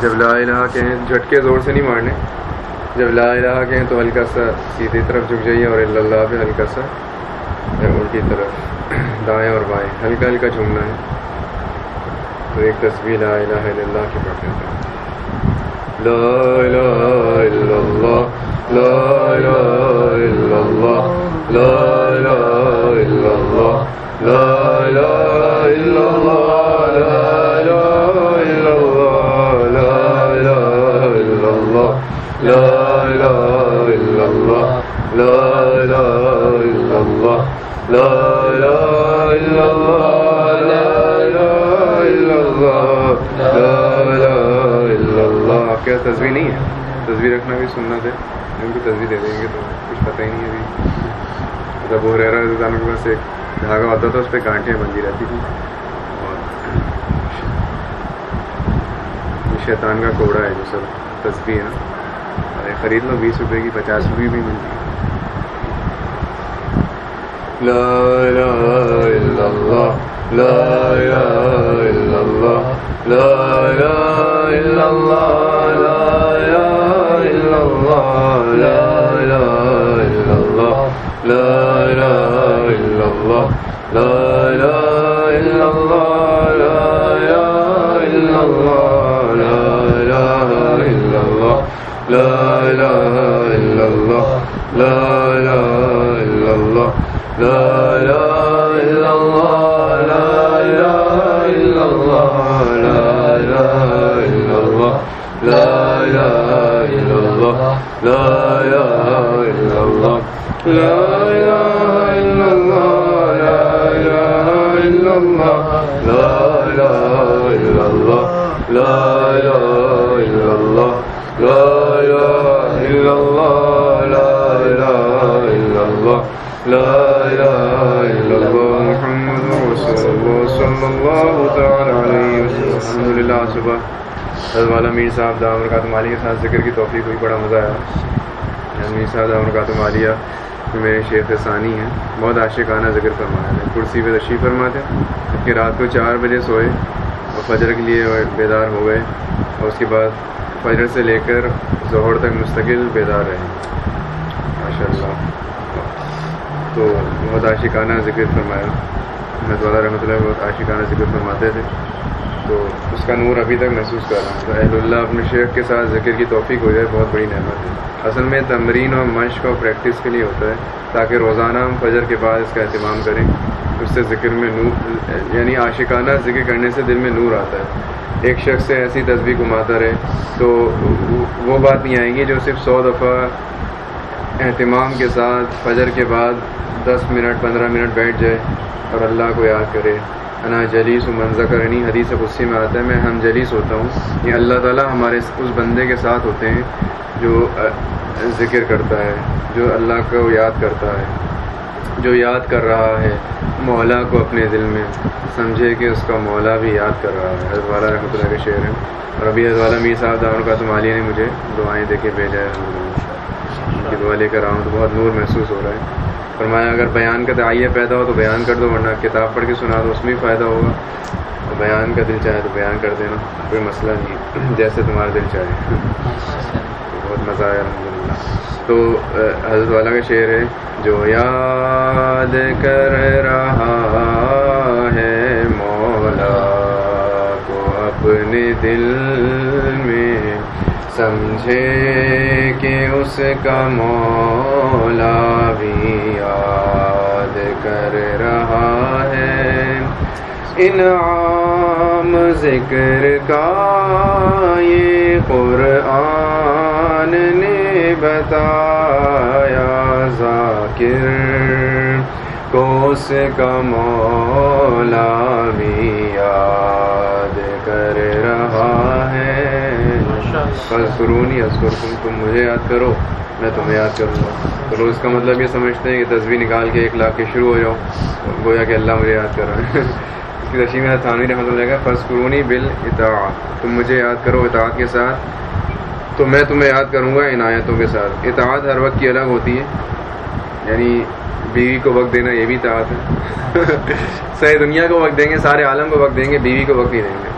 جب لا الہ کہیں جھٹکے زور سے نہیں مارنے، جب لا الہ کہیں تو ہلکا سا سیدھی طرف جھک جائیے اور اللہ پہ ہلکا سا الٹی طرف دائیں اور بائیں، ہلکا ہلکا جھومنا ہے۔ تو ایک تصویر لا الہ الا اللہ کی پڑھ لیتے ہیں لا الہ الا اللہ، لا الہ الا اللہ، لا الہ الا اللہ، لا الہ الا اللہ لا الہ الا اللہ لا الہ الا اللہ لا الہ الا اللہ لا الہ الا اللہ لا الہ الا اللہ آپ کیا تصویر نہیں ہے؟ تصویر رکھنا بھی سننا تھے ان کی تصویر دے دیں گے تو کچھ پتہ ہی نہیں ابھی۔ جب وہ رہ رہا ہے کے پاس ایک دھاگا ہوتا تھا، اس پہ کانٹیاں بندی رہتی تھی اور شیطان کا کوڑا ہے جو سب تصویر ہے نا۔ خرید لو، بیس روپے کی پچاس روپئے بھی ملتی۔ ہے لا الہ الا اللہ، لا الہ الا اللہ، لا الہ الا اللہ، لا الہ الا اللہ، لا الہ الا اللہ، لا الہ الا اللہ، لا الہ الا اللہ، لا الہ الا اللہ۔ اللہ لا لا لا لا لا لا لا إلا الله، لا إله إلا الله، لا إله إلا الله. محمد رسول الله صلى الله تعالى عليه وسلم. الحمد لله صبح حضرت والا میر صاحب دام رکات مالی کے ساتھ ذکر کی توفیق ہوئی، بڑا مزہ آیا۔ یعنی میر صاحب دام رکات مالیہ میرے شیخ ثانی ہیں، بہت عاشقانہ ذکر فرمایا ہے۔ کرسی پہ تشریف فرماتے کہ رات کو چار بجے سوئے اور فجر کے لیے بیدار ہو گئے اور اس کے بعد فجر سے لے کر ظہر تک مستقل بیدار رہے ماشاء اللہ تو بہت عاشقانہ ذکر فرمایا۔ احمد والا رحمۃ اللہ بہت عاشقانہ ذکر فرماتے تھے۔ تو اس کا نور ابھی تک محسوس کر رہا ہوں۔ تو اہل اللہ اپنے شیخ کے ساتھ ذکر کی توفیق ہو جائے، بہت بڑی نعمت ہے۔ اصل میں تمرین اور مشق اور پریکٹس کے لیے ہوتا ہے، تاکہ روزانہ ہم فجر کے بعد اس کا اہتمام کریں۔ اس سے ذکر میں نور یعنی عاشقانہ ذکر کرنے سے دل میں نور آتا ہے۔ ایک شخص سے ایسی تصویر گھماتا رہے تو وہ بات نہیں آئیں گی جو صرف سو دفعہ اہتمام کے ساتھ فجر کے بعد دس منٹ، پندرہ منٹ بیٹھ جائے اور اللہ کو یاد کرے۔ انا جلیس و منظر کرنی حدیث غصے میں آتا ہے، میں ہم جلیس ہوتا ہوں۔ کہ اللہ تعالیٰ ہمارے اس بندے کے ساتھ ہوتے ہیں جو ذکر کرتا ہے، جو اللہ کو یاد کرتا ہے۔ جو یاد کر رہا ہے، مولا کو اپنے دل میں سمجھے کہ اس کا مولا بھی یاد کر رہا ہے۔ حضرت والا رحمۃ اللہ کے شعر ہیں۔ اور ابھی حضرت والا میر صاحب دعون کا تمالیہ نے مجھے دعائیں دے کے بھیجا ہے۔ ان کی دعا لے کر آؤں تو بہت نور محسوس ہو رہا ہے۔ فرمایا، اگر بیان کا دائیہ پیدا ہو تو بیان کر دو، ورنہ کتاب پڑھ کے سنا دو اس میں بھی فائدہ ہوگا۔ اور بیان کا دل چاہے تو بیان کر دینا، کوئی مسئلہ نہیں۔ جیسے تمہارا دل چاہے۔ مزہ آیا الحمد للہ تو حضرت والا کا شعر ہے، جو یاد کر رہا ہے مولا کو اپنے دل میں، سمجھے کہ اس کا مولا بھی یاد کر رہا ہے۔ انعام ذکر کا یہ قرآن بتایا ذاکر کو اس کا مولا بھی یاد کر رہا ہے۔ فضرونی اصغر تم تم مجھے یاد کرو میں تمہیں یاد کروں گا۔ تو لوگ اس کا مطلب یہ سمجھتے ہیں کہ تصویر نکال کے ایک لاکھ کے شروع ہو جاؤ گویا کہ اللہ مجھے یاد کر رہا ہے۔ اس کی تشریح میں تھانوی رحمۃ اللہ کا فرض قرونی بل اطاعت تم مجھے یاد کرو اطاعت کے ساتھ۔ تو میں تمہیں یاد کروں گا عنایتوں کے ساتھ۔ اطاعت ہر وقت کی الگ ہوتی ہے۔ یعنی بیوی کو وقت دینا یہ بھی اطاعت ہے۔ صحیح دنیا کو وقت دیں گے، سارے عالم کو وقت دیں گے، بیوی کو وقت ہی دیں گے۔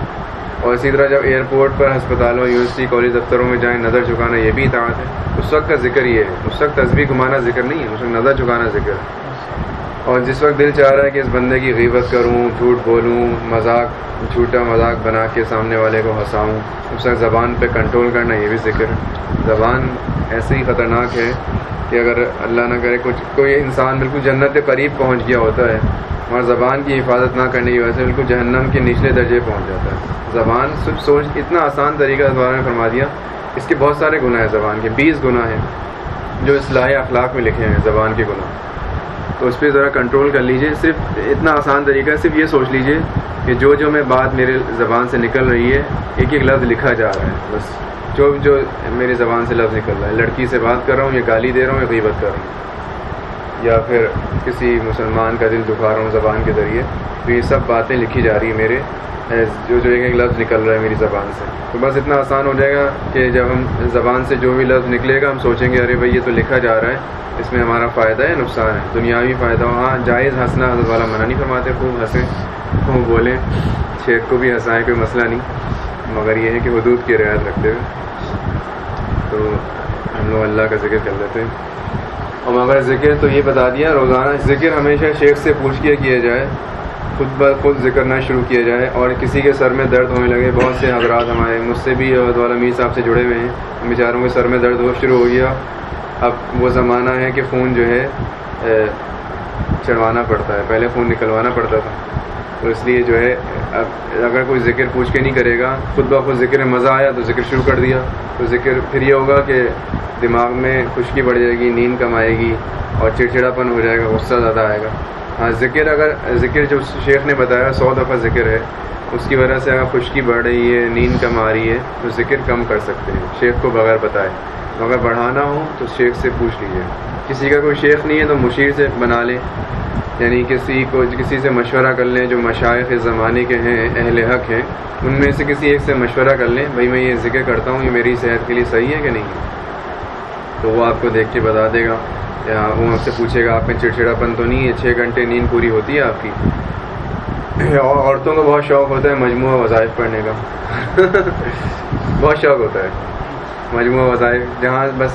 اور اسی طرح جب ایئرپورٹ پر ہسپتالوں، یونیورسٹی، کالج دفتروں میں جائیں، نظر چکانا یہ بھی اطاعت ہے۔ اس وقت کا ذکر یہ ہے۔ اس وقت تصویر گھمانا ذکر نہیں ہے، اس وقت نظر چکانا ذکر ہے۔ اور جس وقت دل چاہ رہا ہے کہ اس بندے کی غیبت کروں، جھوٹ بولوں، مذاق، جھوٹا مذاق بنا کے سامنے والے کو ہنساؤں، اس وقت زبان پہ کنٹرول کرنا یہ بھی ذکر ہے۔ زبان ایسے ہی خطرناک ہے کہ اگر اللہ نہ کرے، کچھ کوئی انسان بالکل جنت کے قریب پہنچ گیا ہوتا ہے اور زبان کی حفاظت نہ کرنے کی وجہ سے بالکل جہنم کے نچلے درجے پہنچ جاتا ہے۔ زبان صرف سوچ اتنا آسان طریقہ دوبارہ نے فرما دیا، اس کے بہت سارے گناہ ہیں زبان کے، بیس گناہ ہیں جو اصلاح اخلاق میں لکھے ہیں زبان کے گناہ۔ تو اس پہ ذرا کنٹرول کر لیجیے۔ صرف اتنا آسان طریقہ ہے، صرف یہ سوچ لیجیے کہ جو جو میں بات میرے زبان سے نکل رہی ہے، ایک ایک لفظ لکھا جا رہا ہے۔ بس جو جو میری زبان سے لفظ نکل رہا ہے۔ لڑکی سے بات کر رہا ہوں یا گالی دے رہا ہوں یا غیبت کر رہا ہوں۔ یا پھر کسی مسلمان کا دل دکھا رہا ہوں زبان کے ذریعے۔ تو یہ سب باتیں لکھی جا رہی ہیں میرے۔ جو جو ایک ایک لفظ نکل رہا ہے میری زبان سے۔ تو بس اتنا آسان ہو جائے گا کہ جب ہم زبان سے جو بھی لفظ نکلے گا، ہم سوچیں گے، ارے بھائی، یہ تو لکھا جا رہا ہے، اس میں ہمارا فائدہ ہے، نقصان ہے۔ دنیاوی فائدہ ہو۔ ہاں جائز ہنسنا حضرت والا منع نہیں فرماتے، خوب ہنسیں، خوب بولیں۔ شیخ کو بھی ہنسائیں، کوئی مسئلہ نہیں۔ مگر یہ ہے کہ حدود کی رعایت رکھتے ہوئے۔ تو ہم لوگ اللہ کا ذکر کر لیتے ہیں۔ اور مگر ذکر تو یہ بتا دیا، روزانہ ذکر ہمیشہ شیخ سے پوچھ کے کیا جائے۔ خود بخود خود ذکر نہ شروع کیا جائے اور کسی کے سر میں درد ہونے لگے، بہت سے حضرات ہمارے مجھ سے بھی والا میر صاحب سے جڑے ہوئے ہیں۔ بیچاروں کے سر میں درد ہو شروع ہو گیا۔ اب وہ زمانہ ہے کہ خون جو ہے چڑھوانا پڑتا ہے۔ پہلے خون نکلوانا پڑتا تھا۔ تو اس لیے جو ہے، اب اگر کوئی ذکر پوچھ کے نہیں کرے گا، خود بخود ذکر میں مزہ آیا تو ذکر شروع کر دیا۔ تو ذکر پھر یہ ہوگا کہ دماغ میں خشکی بڑھ جائے گی، نیند کم آئے گی اور چڑچڑاپن ہو جائے گا، غصہ زیادہ آئے گا۔ ہاں ذکر اگر ذکر جو شیخ نے بتایا، سو دفعہ ذکر ہے، اس کی وجہ سے اگر خشکی بڑھ رہی ہے، نیند کم آ رہی ہے، تو ذکر کم کر سکتے ہیں۔ شیخ کو بغیر بتائے۔ اگر بڑھانا ہو تو شیخ سے پوچھ لیجیے کسی کا کوئی شیخ نہیں ہے تو مشیر سے بنا لیں۔ یعنی کسی کو کسی سے مشورہ کر لیں جو مشائق زمانے کے ہیں، اہل حق ہیں، ان میں سے کسی ایک سے مشورہ کر لیں، بھائی میں یہ ذکر کرتا ہوں، یہ میری صحت کے لیے صحیح ہے کہ نہیں تو وہ آپ کو دیکھ کے بتا دے گا، یا وہ آپ سے پوچھے گا، آپ میں چڑچڑا پن تو نہیں ہے، چھ گھنٹے نیند پوری ہوتی ہے آپ کی؟ اور عورتوں کو بہت شوق ہوتا ہے مجموعہ وظائف پڑھنے کا۔ بہت شوق ہوتا ہے۔ مجموعہ وظائف، جہاں بس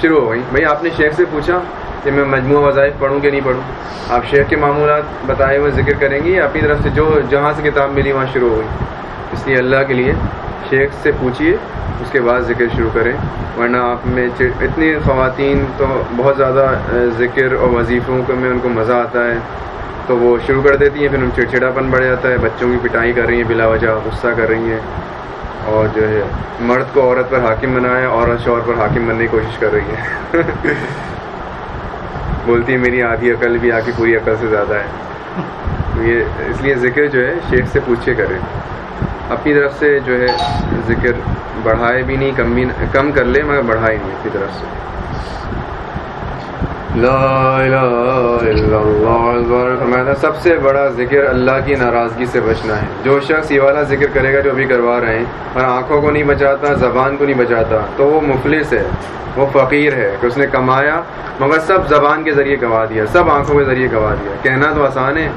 شروع ہو گئی۔ بھائی، آپ نے شیخ سے پوچھا کہ میں مجموعہ وظائف پڑھوں کہ نہیں پڑھوں؟ آپ شیخ کے معمولات بتائے ہوئے ذکر کریں گی اپنی طرف سے جو جہاں سے کتاب ملی وہاں شروع ہو گئی؟ اس لیے اللہ کے لیے شیخ سے پوچھیے اس کے بعد ذکر شروع کریں۔ ورنہ آپ میں اتنی خواتین تو بہت زیادہ ذکر اور وظیفوں میں ان کو مزہ آتا ہے۔ تو وہ شروع کر دیتی ہیں، پھر ان چڑچڑاپن بڑھ جاتا ہے، بچوں کی پٹائی کر رہی ہیں، بلا وجہ غصہ کر رہی ہیں۔ اور جو ہے، مرد کو عورت پر حاکم بنایا عورت شوہر پر حاکم بننے کی کوشش کر رہی ہے بولتی ہے میری آدھی عقل بھی آ کے پوری عقل سے زیادہ ہے۔ یہ اس لیے ذکر جو ہے، شیخ سے پوچھے کریں۔ اپنی طرف سے جو ہے ذکر بڑھائے بھی نہیں، کم بھی کم کر لے، مگر بڑھائے نہیں، اپنی طرف سے۔ لا الہ الا اللہ فرمایا سب سے بڑا ذکر اللہ کی ناراضگی سے بچنا ہے۔ جو شخص یہ والا ذکر کرے گا جو ابھی کروا رہے ہیں، اور آنکھوں کو نہیں بچاتا، زبان کو نہیں بچاتا، تو وہ مفلس ہے، وہ فقیر ہے کہ اس نے کمایا، مگر سب زبان کے ذریعے گوا دیا، سب آنکھوں کے ذریعے گوا دیا۔ کہنا تو آسان ہے۔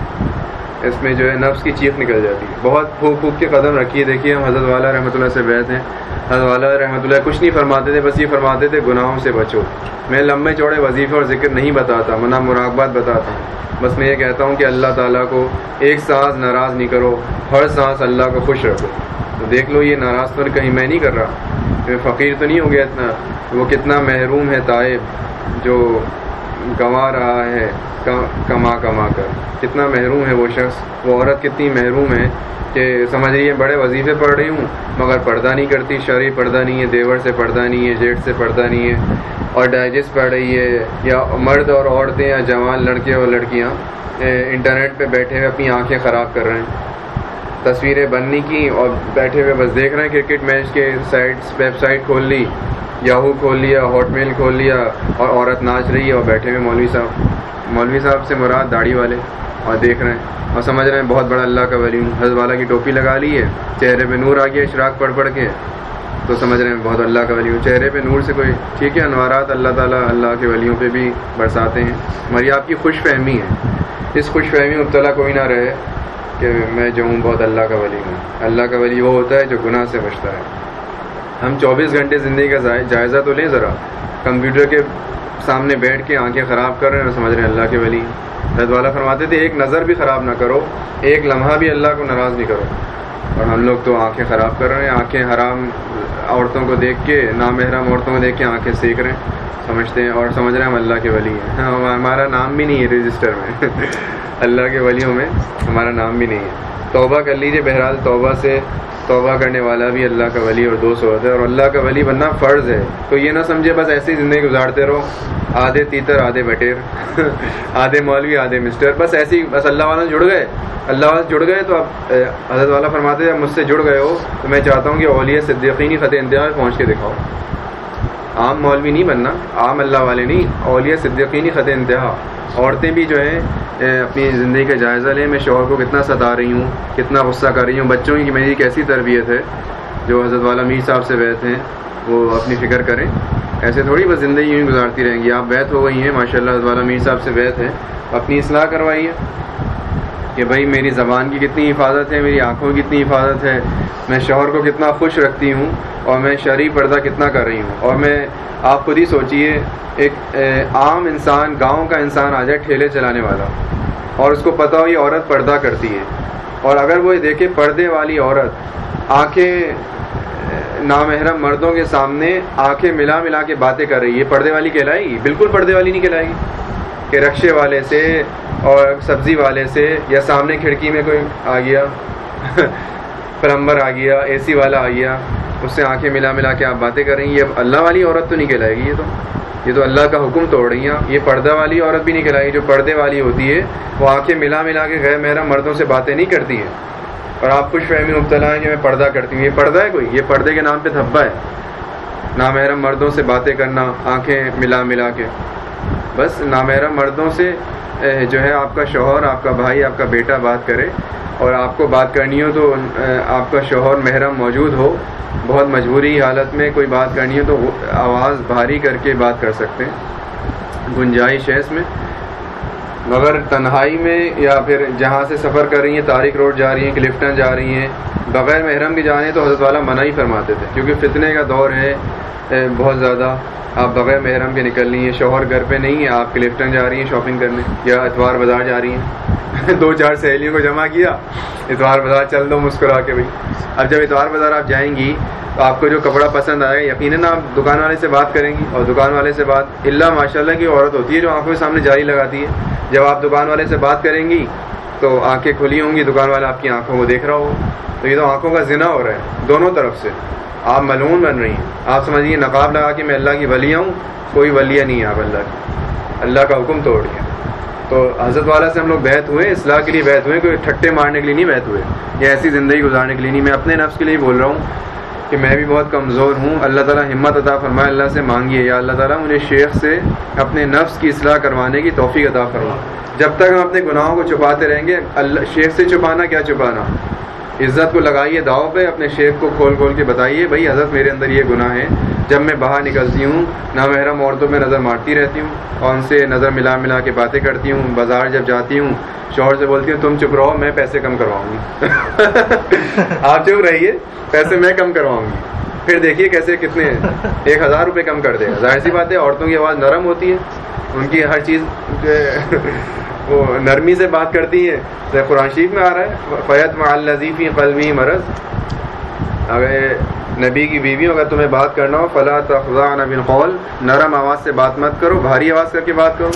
اس میں جو ہے نفس کی چیخ نکل جاتی ہے۔ بہت پھوک پھوک کے قدم رکھیے۔ دیکھیے، ہم حضرت والا رحمۃ اللہ سے بیٹھ ہیں۔ حضرت والا رحمۃ اللہ کچھ نہیں فرماتے تھے، بس یہ فرماتے تھے، گناہوں سے بچو۔ میں لمبے چوڑے وظیفے اور ذکر نہیں بتاتا، منع مراقبات بتاتا ہوں۔ بس میں یہ کہتا ہوں کہ اللہ تعالیٰ کو ایک سانس ناراض نہیں کرو، ہر سانس اللہ کو خوش رکھو۔ تو دیکھ لو، یہ ناراض پر کہیں میں نہیں کر رہا۔ میں فقیر تو نہیں ہو گیا اتنا۔ وہ کتنا محروم ہے طائب، جو گنوا رہا ہے کما کما کر۔ کتنا محروم ہے وہ شخص۔ وہ عورت کتنی محروم ہے کہ سمجھ رہی ہے بڑے وظیفے پڑھ رہی ہوں، مگر پردہ نہیں کرتی، شرعی پردہ نہیں ہے، دیور سے پردہ نہیں ہے جیٹ سے پردہ نہیں ہے۔ اور ڈائجسٹ پڑھ رہی ہے، یا مرد اور عورتیں یا جوان لڑکے اور لڑکیاں انٹرنیٹ پہ بیٹھے ہوئے اپنی آنکھیں خراب کر رہے ہیں۔ تصویریں بننے کی اور بیٹھے ہوئے بس دیکھ رہے ہیں کرکٹ میچ کے سائٹس، ویب سائٹ کھول لی، یاہو کھول لیا، ہاٹ میل کھول لیا اور عورت ناچ رہی ہے اور بیٹھے ہوئے مولوی صاحب۔ مولوی صاحب سے مراد داڑھی والے اور دیکھ رہے ہیں۔ اور سمجھ رہے ہیں بہت بڑا اللہ کا ولی ہوں۔ حضرت والا کی ٹوپی لگا لی ہے، چہرے پہ نور آ گیا، اشراق پڑھ پڑھ کے۔ تو سمجھ رہے ہیں بہت اللہ کا ولی ہوں۔ چہرے پہ نور سے کوئی، ٹھیک ہے، انوارات اللہ تعالیٰ اللہ کے ولیوں پہ بھی برساتے ہیں، مگر یہ آپ کی خوش فہمی ہے۔ اس خوش فہمی مبتلا کوئی نہ رہے۔ کہ میں جو ہوں بہت اللہ کا ولی ہوں۔ اللہ کا ولی وہ ہوتا ہے جو گناہ سے بچتا ہے۔ ہم چوبیس گھنٹے زندگی کا جائزہ تو لیں ذرا۔ کمپیوٹر کے سامنے بیٹھ کے آنکھیں خراب کر رہے ہیں اور سمجھ رہے ہیں اللہ کے ولی۔ حضرت والا فرماتے تھے، ایک نظر بھی خراب نہ کرو، ایک لمحہ بھی اللہ کو ناراض نہیں کرو۔ اور ہم لوگ تو آنکھیں خراب کر رہے ہیں، آنکھیں حرام عورتوں کو دیکھ کے نامحرم عورتوں کو دیکھ کے آنکھیں سیکھ رہے ہیں سمجھتے ہیں اور سمجھ رہے ہیں ہم اللہ کے ولی ہیں۔ ہاں، ہمارا نام بھی نہیں ہے رجسٹر میں۔ اللہ کے ولیوں میں ہمارا نام بھی نہیں ہے۔ توبہ کر لیجیے بہرحال توبہ سے توبہ کرنے والا بھی اللہ کا ولی اور دوست ہوتا ہے اور اللہ کا ولی بننا فرض ہے۔ تو یہ نہ سمجھے بس ایسی زندگی گزارتے رہو۔ آدھے تیتر، آدھے بٹیر۔ آدھے مولوی، آدھے مسٹر۔ بس ایسی، بس اللہ والا جڑ گئے۔ اللہ والا جڑ گئے تو اب حضرت والا فرماتے ہیں مجھ سے جڑ گئے ہو تو میں چاہتا ہوں کہ اولیہ صدیقینی خط انتہا پہنچ کے دکھاؤ۔ عام مولوی نہیں بننا، عام اللہ والے نہیں، اولیاء صدیقینی خط انتہا۔ عورتیں بھی جو ہیں اپنی زندگی کا جائزہ لیں۔ میں شوہر کو کتنا ستا رہی ہوں، کتنا غصہ کر رہی ہوں۔ بچوں کی میری کیسی تربیت ہے؟ جو حضرت والا میر صاحب سے بیت ہیں، وہ اپنی فکر کریں۔ ایسے تھوڑی بس زندگی یوں ہی گزارتی رہیں گی۔ آپ بیت ہو گئی ہیں ماشاء اللہ حضرت والا میر صاحب سے بیت ہیں۔ اپنی اصلاح کروائیے۔ کہ بھائی میری زبان کی کتنی حفاظت ہے، میری آنکھوں کی کتنی حفاظت ہے، میں شوہر کو کتنا خوش رکھتی ہوں اور میں شرعی پردہ کتنا کر رہی ہوں۔ اور میں، آپ خود ہی سوچئے، ایک عام انسان، گاؤں کا انسان آ جائے ٹھیلے چلانے والا اور اس کو پتہ ہو یہ عورت پردہ کرتی ہے۔ اور اگر وہ دیکھے پردے والی عورت آنکھیں نامحرم مردوں کے سامنے آنکھیں ملا ملا کے باتیں کر رہی ہے، پردے والی کہلائے گی؟ بالکل پردے والی نہیں کہلائے گی کہ رکشے والے سے اور سبزی والے سے، یا سامنے کھڑکی میں کوئی آ گیا پلمبر آ گیا، اے سی والا آ گیا، اس سے آنکھیں ملا ملا کے آپ باتیں کر رہی ہیں، یہ اللہ والی عورت تو نہیں کہلائے گی یہ تو؟ یہ تو اللہ کا حکم توڑ رہی ہیں، یہ پردہ والی عورت بھی نہیں کہلائے گی، جو پردے والی ہوتی ہے، وہ آنکھیں ملا ملا کے غیر میرا مردوں سے باتیں نہیں کرتی ہے اور آپ خوش فہمی مبتلا ہیں کہ میں پردہ کرتی ہوں، یہ پردہ ہے کوئی؟ یہ پردے کے نام پہ دھبا ہے۔ نامحرم مردوں سے باتیں کرنا، آنکھیں ملا ملا کے۔ بس نامحرم مردوں سے جو ہے آپ کا شوہر، آپ کا بھائی، آپ کا بیٹا بات کرے اور آپ کو بات کرنی ہو تو آپ کا شوہر محرم موجود ہو، بہت مجبوری حالت میں کوئی بات کرنی ہو تو آواز بھاری کر کے بات کر سکتے ہیں، گنجائش ہے اس میں۔ مگر تنہائی میں یا پھر جہاں سے سفر کر رہی ہیں، تاریخ روڈ جا رہی ہیں کلفٹن جا رہی ہیں، بغیر محرم کے جانے تو حضرت والا منع ہی فرماتے تھے، کیونکہ فتنے کا دور ہے۔ بہت زیادہ۔ آپ بغیر محرم کے نکل رہی ہیں، شوہر گھر پہ نہیں ہے آپ کلفٹن جا رہی ہیں شاپنگ کرنے، یا اتوار بازار جا رہی ہیں۔ دو چار سہیلیوں کو جمع کیا، اتوار بازار چل دو مسکرا کے بھائی۔ اب جب اتوار بازار آپ جائیں گی، تو آپ کو جو کپڑا پسند آئے گا یقیناً آپ دکان والے سے بات کریں گی۔ اور دکان والے سے بات اللہ ماشاء اللہ کی عورت ہوتی ہے جو آنکھوں کے سامنے جاری لگاتی ہے۔ جب آپ دکان والے سے بات کریں گی تو آنکھیں کھلی ہوں گی، دکان والا آپ کی آنکھوں کو دیکھ رہا ہو۔ تو یہ تو آنکھوں کا ذنا ہو رہا ہے، دونوں طرف سے۔ آپ ملون بن رہی ہیں۔ آپ سمجھیے، نقاب لگا کے میں اللہ کی ولیہ ہوں کوئی ولیہ نہیں ہے آپ اللہ کی۔ اللہ کا حکم توڑ دیا تو حضرت والا سے ہم لوگ بہت ہوئے، اصلاح کے لیے بہت ہوئے، کوئی ٹھٹے مارنے کے لیے نہیں بہت ہوئے۔ یا ایسی زندگی گزارنے کے لیے نہیں، میں اپنے نفس کے لیے بول رہا ہوں۔ کہ میں بھی بہت کمزور ہوں۔ اللہ تعالیٰ ہمت عطا فرمائے، اللہ سے مانگیے۔ یا اللہ تعالیٰ مجھے شیخ سے اپنے نفس کی اصلاح کروانے کی توفیق عطا فرما۔ جب تک ہم اپنے گناہوں کو چھپاتے رہیں گے، اللہ شیخ سے چھپانا، کیا چھپانا؟ عزت کو لگائیے داؤ پہ اپنے شیخ کو کھول کھول کے بتائیے، بھائی حضرت میرے اندر یہ گناہ ہے جب میں باہر نکلتی ہوں نہ محرم عورتوں میں نظر مارتی رہتی ہوں اور ان سے نظر ملا ملا کے باتیں کرتی ہوں، بازار جب جاتی ہوں، شوہر سے بولتی ہوں، تم چپ رہو، میں پیسے کم کرواؤں گی۔ آپ چپ رہیے، پیسے میں کم کرواؤں گی۔ پھر دیکھیے کیسے کتنے ایک ہزار روپے کم کر دے۔ گا ظاہر سی بات ہے، عورتوں کی آواز نرم ہوتی ہے، ان کی ہر چیز وہ نرمی سے بات کرتی ہے قرآن شریف میں آ رہا ہے فیت معلزیفی قلمی مرض۔ اگر نبی کی بیوی اگر تمہیں بات کرنا ہو فلاں تخذان بن قول۔ نرم آواز سے بات مت کرو، بھاری آواز کر کے بات کرو۔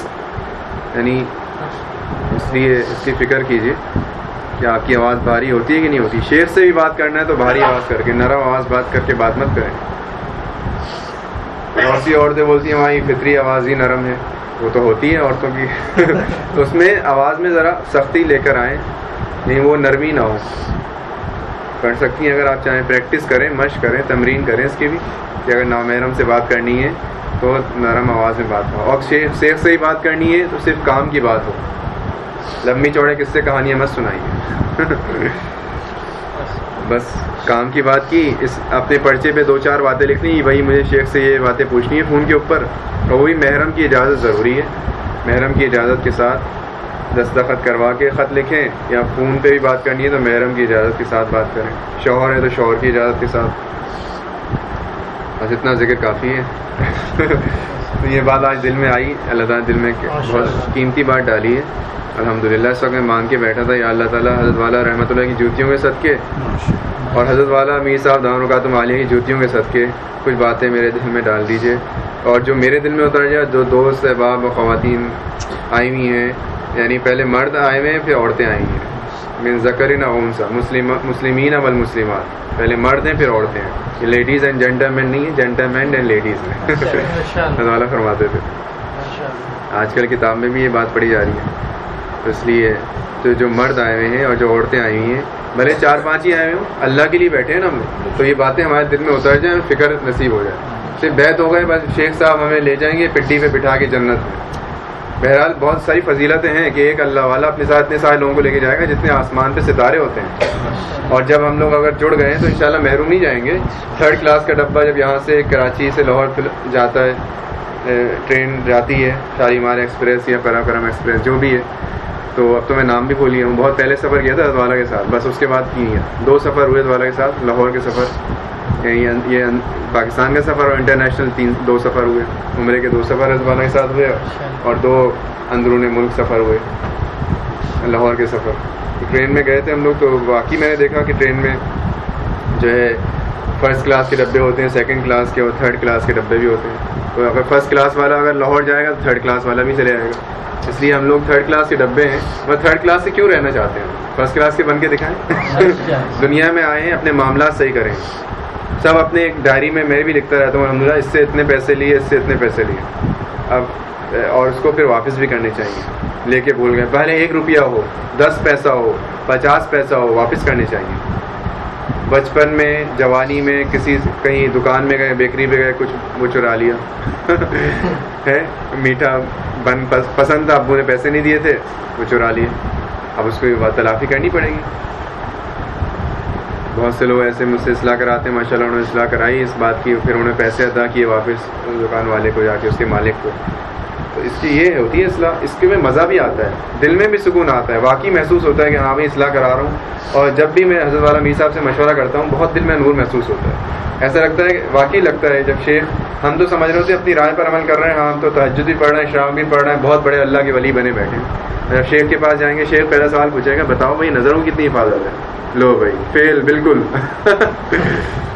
یعنی اس لیے اس کی فکر کیجیے کہ آپ کی آواز بھاری ہوتی ہے کہ نہیں ہوتی۔ شیر سے بھی بات کرنا ہے تو بھاری آواز کر کے، نرم آواز بات کر کے بات مت کریں۔ بہت سی عورتیں بولتی ہیں، وہاں فطری آواز ہی نرم ہے۔ وہ تو ہوتی ہے عورتوں کی۔ تو اس میں آواز میں ذرا سختی لے کر آئیں، نہیں وہ نرمی نہ ہو۔ کر سکتی ہیں اگر آپ چاہیں پریکٹس کریں، مشق کریں، تمرین کریں اس کی بھی، کہ اگر نامحرم سے بات کرنی ہے تو نرم آواز میں بات ہو۔ اور شیخ سے ہی بات کرنی ہے تو صرف کام کی بات ہو۔ لمبی چوڑے کس سے کہانیاں مت سنائیے۔ بس کام کی بات کی، اس اپنے پرچے پہ دو چار باتیں لکھنی بھائی مجھے شیخ سے یہ باتیں پوچھنی ہے فون کے اوپر، اور وہی محرم کی اجازت ضروری ہے۔ محرم کی اجازت کے ساتھ دستخط کروا کے خط لکھیں، یا فون پہ بھی بات کرنی ہے تو محرم کی اجازت کے ساتھ بات کریں۔ شوہر ہے تو شوہر کی اجازت کے ساتھ۔ بس اتنا ذکر کافی ہے۔ یہ بات آج دل میں آئی اللہ تعالیٰ دل میں بہت قیمتی بات ڈالی ہے۔ الحمد للہ اس وقت میں مانگ کے بیٹھا تھا۔ یا اللہ تعالیٰ حضرت والا رحمۃ اللہ کی جوتیوں کے صدقے۔ اور حضرت والا میر صاحب دان القاتم عالیہ کی جوتیوں کے صدقے۔ کچھ باتیں میرے دل میں ڈال دیجیے اور جو میرے دل میں اتر جائے جو دوست احباب و خواتین آئی ہوئی ہیں یعنی پہلے مرد آئے ہوئے ہیں پھر عورتیں آئی ہیں۔ مین ذکر نہ سا مسلم مسلمین اول مسلمات پہلے مرد ہیں پھر عورتیں ہیں۔ یہ لیڈیز اینڈ جینٹل مین نہیں ہے جینٹل مین اینڈ لیڈیز ہیں والا فرماتے تھے۔ آج کل کتاب میں بھی یہ بات پڑھی جا رہی ہے۔ تو اس لیے تو جو مرد آئے ہوئے ہیں اور جو عورتیں آئی ہوئی ہیں بھلے چار پانچ ہی آئے ہوں اللہ کے لیے بیٹھے ہیں نا ہم۔ تو یہ باتیں ہمارے دل میں اتر جائیں فکر نصیب ہو جائے۔ صرف بیت ہو گئے بس شیخ صاحب ہمیں لے جائیں گے پٹی پہ بٹھا کے جنت میں۔ بہرحال بہت ساری فضیلتیں ہیں کہ ایک اللہ والا اپنے ساتھ اتنے سارے لوگوں کو لے کے جائے گا جتنے آسمان پہ ستارے ہوتے ہیں۔ اور جب ہم لوگ اگر جڑ گئے ہیں تو انشاءاللہ محروم نہیں جائیں گے۔ تھرڈ کلاس کا ڈبہ جب یہاں سے کراچی سے لاہور جاتا ہے ٹرین جاتی ہے، شالیمار ایکسپریس یا کرم کرم ایکسپریس، جو بھی ہے۔ تو اب تو میں نام بھی بھول ہوں۔ بہت پہلے سفر کیا تھا ادوالا کے ساتھ، بس اس کے بعد کی ہے۔ دو سفر ہوئے ادوالا کے ساتھ، لاہور کے سفر۔ یہ پاکستان کا سفر اور انٹرنیشنل تین دو سفر ہوئے۔ عمرے کے دو سفر ادوالا کے ساتھ ہوئے اور دو اندرون ملک سفر ہوئے۔ لاہور کے سفر۔ ٹرین میں گئے تھے ہم لوگ تو واقعی میں نے دیکھا کہ ٹرین میں جو ہے فرسٹ کلاس کے ڈبے ہوتے ہیں سیکنڈ کلاس کے اور تھرڈ کلاس کے ڈبے بھی ہوتے ہیں۔ تو اگر فرسٹ کلاس والا اگر لاہور جائے گا تو تھرڈ کلاس والا بھی چلے جائے گا۔ اس لیے ہم لوگ تھرڈ کلاس کے ڈبے ہیں۔ وہ تھرڈ کلاس سے کیوں رہنا چاہتے ہیں؟ فرسٹ کلاس کے بن کے دکھائیں۔ اچھا۔ دنیا میں آئے ہیں اپنے معاملات صحیح کریں۔ سب اپنے ایک ڈائری میں میں بھی لکھتا رہتا ہوں الحمد للہ اس سے اتنے پیسے لیے، اس سے اتنے پیسے لیے۔ اب اور اس کو پھر واپس بھی کرنے چاہیے۔ لے کے بھول گئے۔ پہلے ایک روپیہ ہو، دس پیسہ ہو، پچاس پیسہ ہو، واپس کرنے چاہیے۔ بچپن میں، جوانی میں، کسی، کہیں دکان میں گئے، بیکری پہ گئے، کچھ وہ چرا لیا۔ ہے؟ میٹھا، بن پسند تھا ابو نے پیسے نہیں دیے تھے، وہ چرا لیے۔ اب اس کو تلافی کرنی پڑے گی۔ بہت سے لوگ ایسے مجھ سے اصلاح کراتے ہیں ماشاء اللہ انہوں نے اصلاح کرائی اس بات کی، پھر انہیں پیسے ادا کیے واپس دکان والے کو جا کے، اس کے مالک کو۔ تو اس کی یہ ہوتی ہے اصلاح، اس کے میں مزہ بھی آتا ہے، دل میں بھی سکون آتا ہے، واقعی محسوس ہوتا ہے کہ ہاں میں اصلاح کرا رہا ہوں۔ اور جب بھی میں حضرت والا میر صاحب سے مشورہ کرتا ہوں، بہت دل میں نور محسوس ہوتا ہے۔ ایسا لگتا ہے، واقعی لگتا ہے، جب شیخ ہم تو سمجھ رہے ہوتے اپنی رائے پر عمل کر رہے ہیں ہاں، ہم تو تحجد بھی پڑھ رہے ہیں، شام بھی پڑھ رہے ہیں، بہت بڑے اللہ کے ولی بنے بیٹھے ہیں۔ جب شیخ کے پاس جائیں گے، شیخ پہلا سوال پوچھے گا، بتاؤ بھائی نظروں کتنی حفاظت ہے؟ لو بھائی، فیل، بالکل۔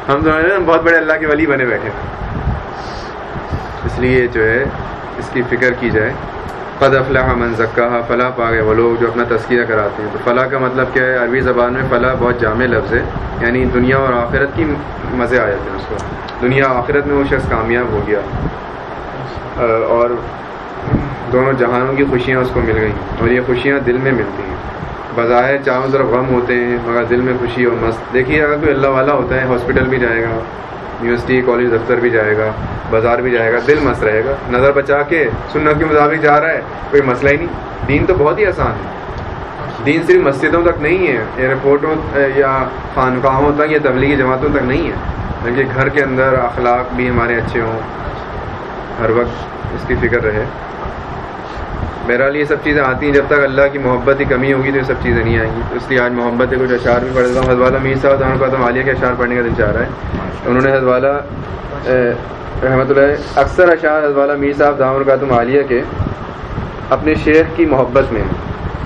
ہم سمجھ رہے ہیں بہت بڑے اللہ کے ولی بنے بیٹھے اس لیے جو ہے، اس کی فکر کی جائے۔ قد افلاح من زکا فلاح پا گئے وہ لوگ جو اپنا تذکیہ کراتے ہیں۔ تو فلاح کا مطلب کیا ہے؟ عربی زبان میں فلاح بہت جامع لفظ ہے۔ یعنی دنیا اور آخرت کی مزے آ جاتے ہیں اس کو دنیا آخرت میں وہ شخص کامیاب ہو گیا۔ اور دونوں جہانوں کی خوشیاں اس کو مل گئیں۔ اور یہ خوشیاں دل میں ملتی ہیں۔ بظاہر چاروں طرف غم ہوتے ہیں، مگر دل میں خوشی اور مست۔ دیکھیے، اگر کوئی اللہ والا ہوتا ہے ہاسپٹل بھی جائے گا یونیورسٹی کالج دفتر بھی جائے گا، بازار بھی جائے گا، دل مست رہے گا۔ نظر بچا کے سنت کے مطابق جا رہا ہے، کوئی مسئلہ ہی نہیں۔ دین تو بہت ہی آسان ہے۔ دین صرف مسجدوں تک نہیں ہے ایئرپورٹوں یا خانقاہوں تک یا تبلیغی جماعتوں تک نہیں ہے، بلکہ گھر کے اندر اخلاق بھی ہمارے اچھے ہوں۔ ہر وقت اس کی فکر رہے۔ بہرحال یہ سب چیزیں آتی ہیں جب تک اللہ کی محبت کی کمی ہوگی تو یہ سب چیزیں نہیں آئیں گی۔ اس لیے آج محبت کے کچھ اشعار بھی پڑھ دیتا ہوں۔ حضوالا میر صاحب کا تو مالیہ کے اشعار پڑھنے کا دل چاہ رہا ہے۔ انہوں نے حضوالا رحمۃ اللہ اکثر اشعار حضوالا میر صاحب دامر کا تو عالیہ کے اپنے شیخ کی محبت میں۔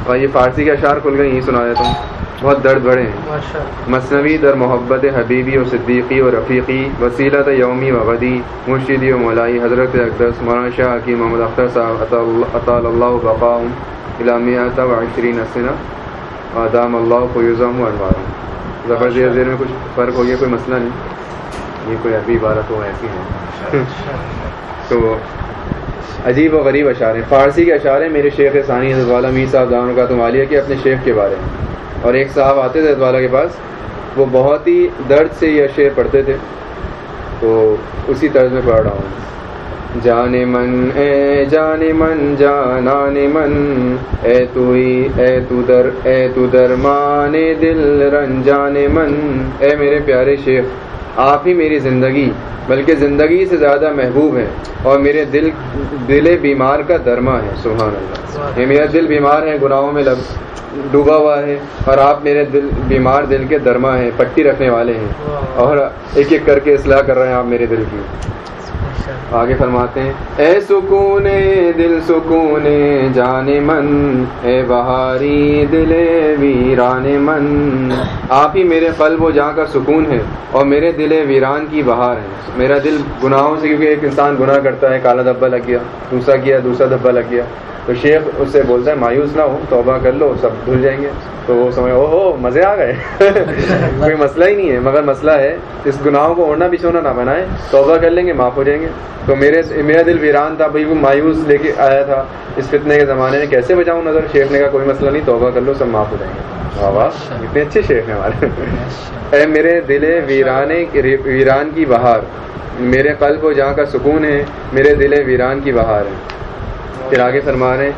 اور یہ فارسی کے اشعار کھل گئے یہیں سنا دیتا ہوں۔ بہت درد بڑے ہیں۔ مصنوعی در محبت حبیبی و صدیقی و رفیقی وسیلت یومی و غدی مرشدی و مولائی حضرت اقدس مولانا شاہ حکیم محمد اختر صاحب اطال اللہ بقاؤں علامیہ و عشرین اسنا آدام اللہ کو یوزم و انوار ظفر زیر میں کچھ فرق ہو گیا کوئی مسئلہ نہیں۔ یہ کوئی عربی عبارت ہو ایسی ہے تو عجیب و غریب اشعار فارسی کے اشعار میرے شیخ ثانی حضرت والا میر صاحب دان کا تم عالیہ کے اپنے شیخ کے بارے میں۔ اور ایک صاحب آتے تھے والا کے پاس، وہ بہت ہی درد سے یہ شعر پڑھتے تھے۔ تو اسی طرز میں پڑھ رہا ہوں۔ جان من، اے جان من، جانان من، اے تو اے تو در، اے تو در مان دل رن جان من۔ اے میرے پیارے شیخ آپ ہی میری زندگی، بلکہ زندگی سے زیادہ محبوب ہے اور میرے دل دل بیمار کا درما ہے، سبحان اللہ۔ یہ میرا دل بیمار ہے، گناہوں میں لب ڈوبا ہوا ہے اور آپ میرے دل، بیمار دل کے درما ہیں، پٹی رکھنے والے ہیں۔ اور ایک ایک کر کے اصلاح کر رہے ہیں آپ میرے دل کی۔ آگے فرماتے ہیں۔ اے سکون دل سکون جان من۔ اے بہاری، دل ویران من۔ آپ ہی میرے قلب و جہاں کا سکون ہے اور میرے دل ویران کی بہار ہے۔ میرا دل گناہوں سے، کیونکہ ایک انسان گناہ کرتا ہے، کالا دھبا لگ گیا، دوسرا کیا، دوسرا دھبا لگ گیا۔ تو شیخ اس سے بولتا ہے مایوس نہ ہو توبہ کر لو سب دھل جائیں گے۔ تو وہ سمجھ او ہو مزے آ گئے۔ کوئی مسئلہ ہی نہیں ہے مگر مسئلہ ہے اس گناہوں کو اوڑھنا بچھونا نہ بنائے توبہ کر لیں گے معاف ہو جائیں گے۔ تو میرے میرا دل ویران تھا بھائی وہ مایوس لے کے آیا تھا۔ اس فتنے کے زمانے میں کیسے بچاؤں نظر؟ شیخ نے کہا کوئی مسئلہ نہیں توبہ کر لو سب معاف ہو جائیں گے۔ واہ واہ اتنے اچھے شیخ ہیں ہمارے۔ اے میرے دل ویران ویران کی بہار۔ میرے قلب کو جہاں کا سکون ہے میرے دل ویران کی بہار ہے۔ پھر آگے فرما رہے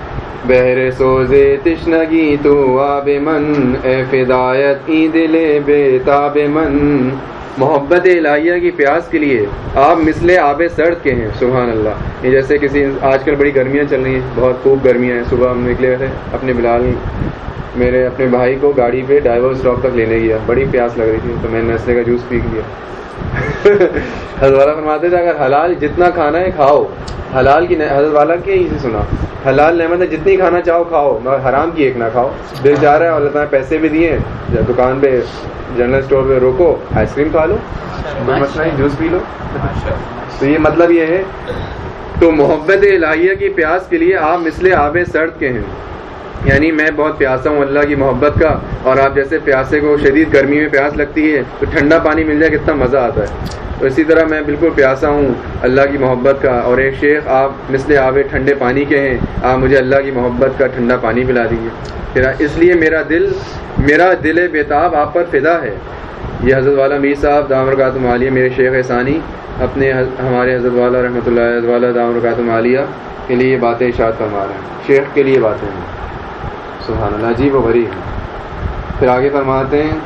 بہر سوزے تشنگی تو آب من، اے فدایت ای دل بے تاب من۔ محبت الہیہ کی پیاس کے لیے آپ مثل آب سرد کے ہیں، سبحان اللہ۔ یہ جیسے کسی، آج کل بڑی گرمیاں چل رہی ہیں، بہت خوب گرمیاں ہیں۔ صبح ہم نکلے تھے اپنے بلال، میرے اپنے بھائی کو گاڑی پہ ڈائیور اسٹاپ تک لینے گیا۔ بڑی پیاس لگ رہی تھی، تو میں نے نسلے کا جوس پی لیا۔ حضرت والا فرماتے تھے، اگر حلال جتنا کھانا ہے کھاؤ۔ حلال کی حضرت والا کی اسے سنا۔ حلال نعمت ہے، جتنی کھانا چاہو کھاؤ، مگر حرام کی ایک نہ کھاؤ۔ دل جا رہا ہے اللہ تعالیٰ پیسے بھی دیے دکان پہ، جنرل اسٹور پہ روکو، آئس کریم کھا لو، کوئی مسئلہ نہیں، جوس پی لو۔ تو یہ مطلب یہ ہے، تو محبت الہیہ کی پیاس کے لیے آپ مثل آب سرد کے ہیں۔ یعنی میں بہت پیاسا ہوں اللہ کی محبت کا، اور آپ جیسے پیاسے کو شدید گرمی میں پیاس لگتی ہے، تو ٹھنڈا پانی مل جائے کتنا مزہ آتا ہے۔ تو اسی طرح میں بالکل پیاسا ہوں اللہ کی محبت کا، اور ایک شیخ آپ مثل آوے ٹھنڈے پانی کے ہیں، آپ مجھے اللہ کی محبت کا ٹھنڈا پانی پلا دیجیے پھر اس لیے میرا دل میرا دل بےتاب آپ پر فدا ہے۔ یہ حضرت والا میر صاحب دامر کاتم عالیہ، میرے شیخ ثانی، اپنے ہمارے حضرت والا رحمۃ اللہ، حضرت والا دامر کاتم عالیہ کے لیے یہ باتیں اشاعت فرما رہے ہیں۔ شیخ کے لیے باتیں ہیں۔ سبحان اللہ عجیب و بھری پھر آگے فرماتے ہیں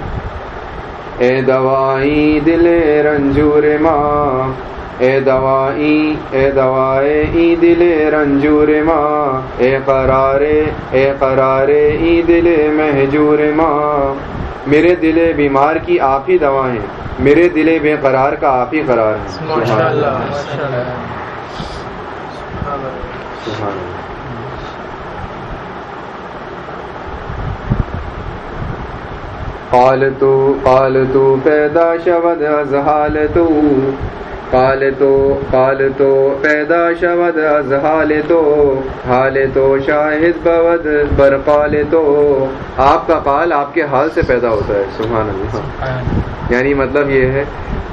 اے دوائی دل رنجور ماں اے دوائی اے دوائے ای دل رنجور ماں اے قرارے اے قرارے ای دل محجور ماں۔ میرے دل بیمار کی آپ ہی دوا ہیں میرے دل بے قرار کا آپ ہی قرار ہے سبحان اللہ سبحان اللہ قال تو قال تو پیدا شود از تو قال تو پیدا شود از حال تو حال تو شاہد بود بر تو آپ کا قال آپ کے حال سے پیدا ہوتا ہے سبحان اللہ. یعنی مطلب یہ ہے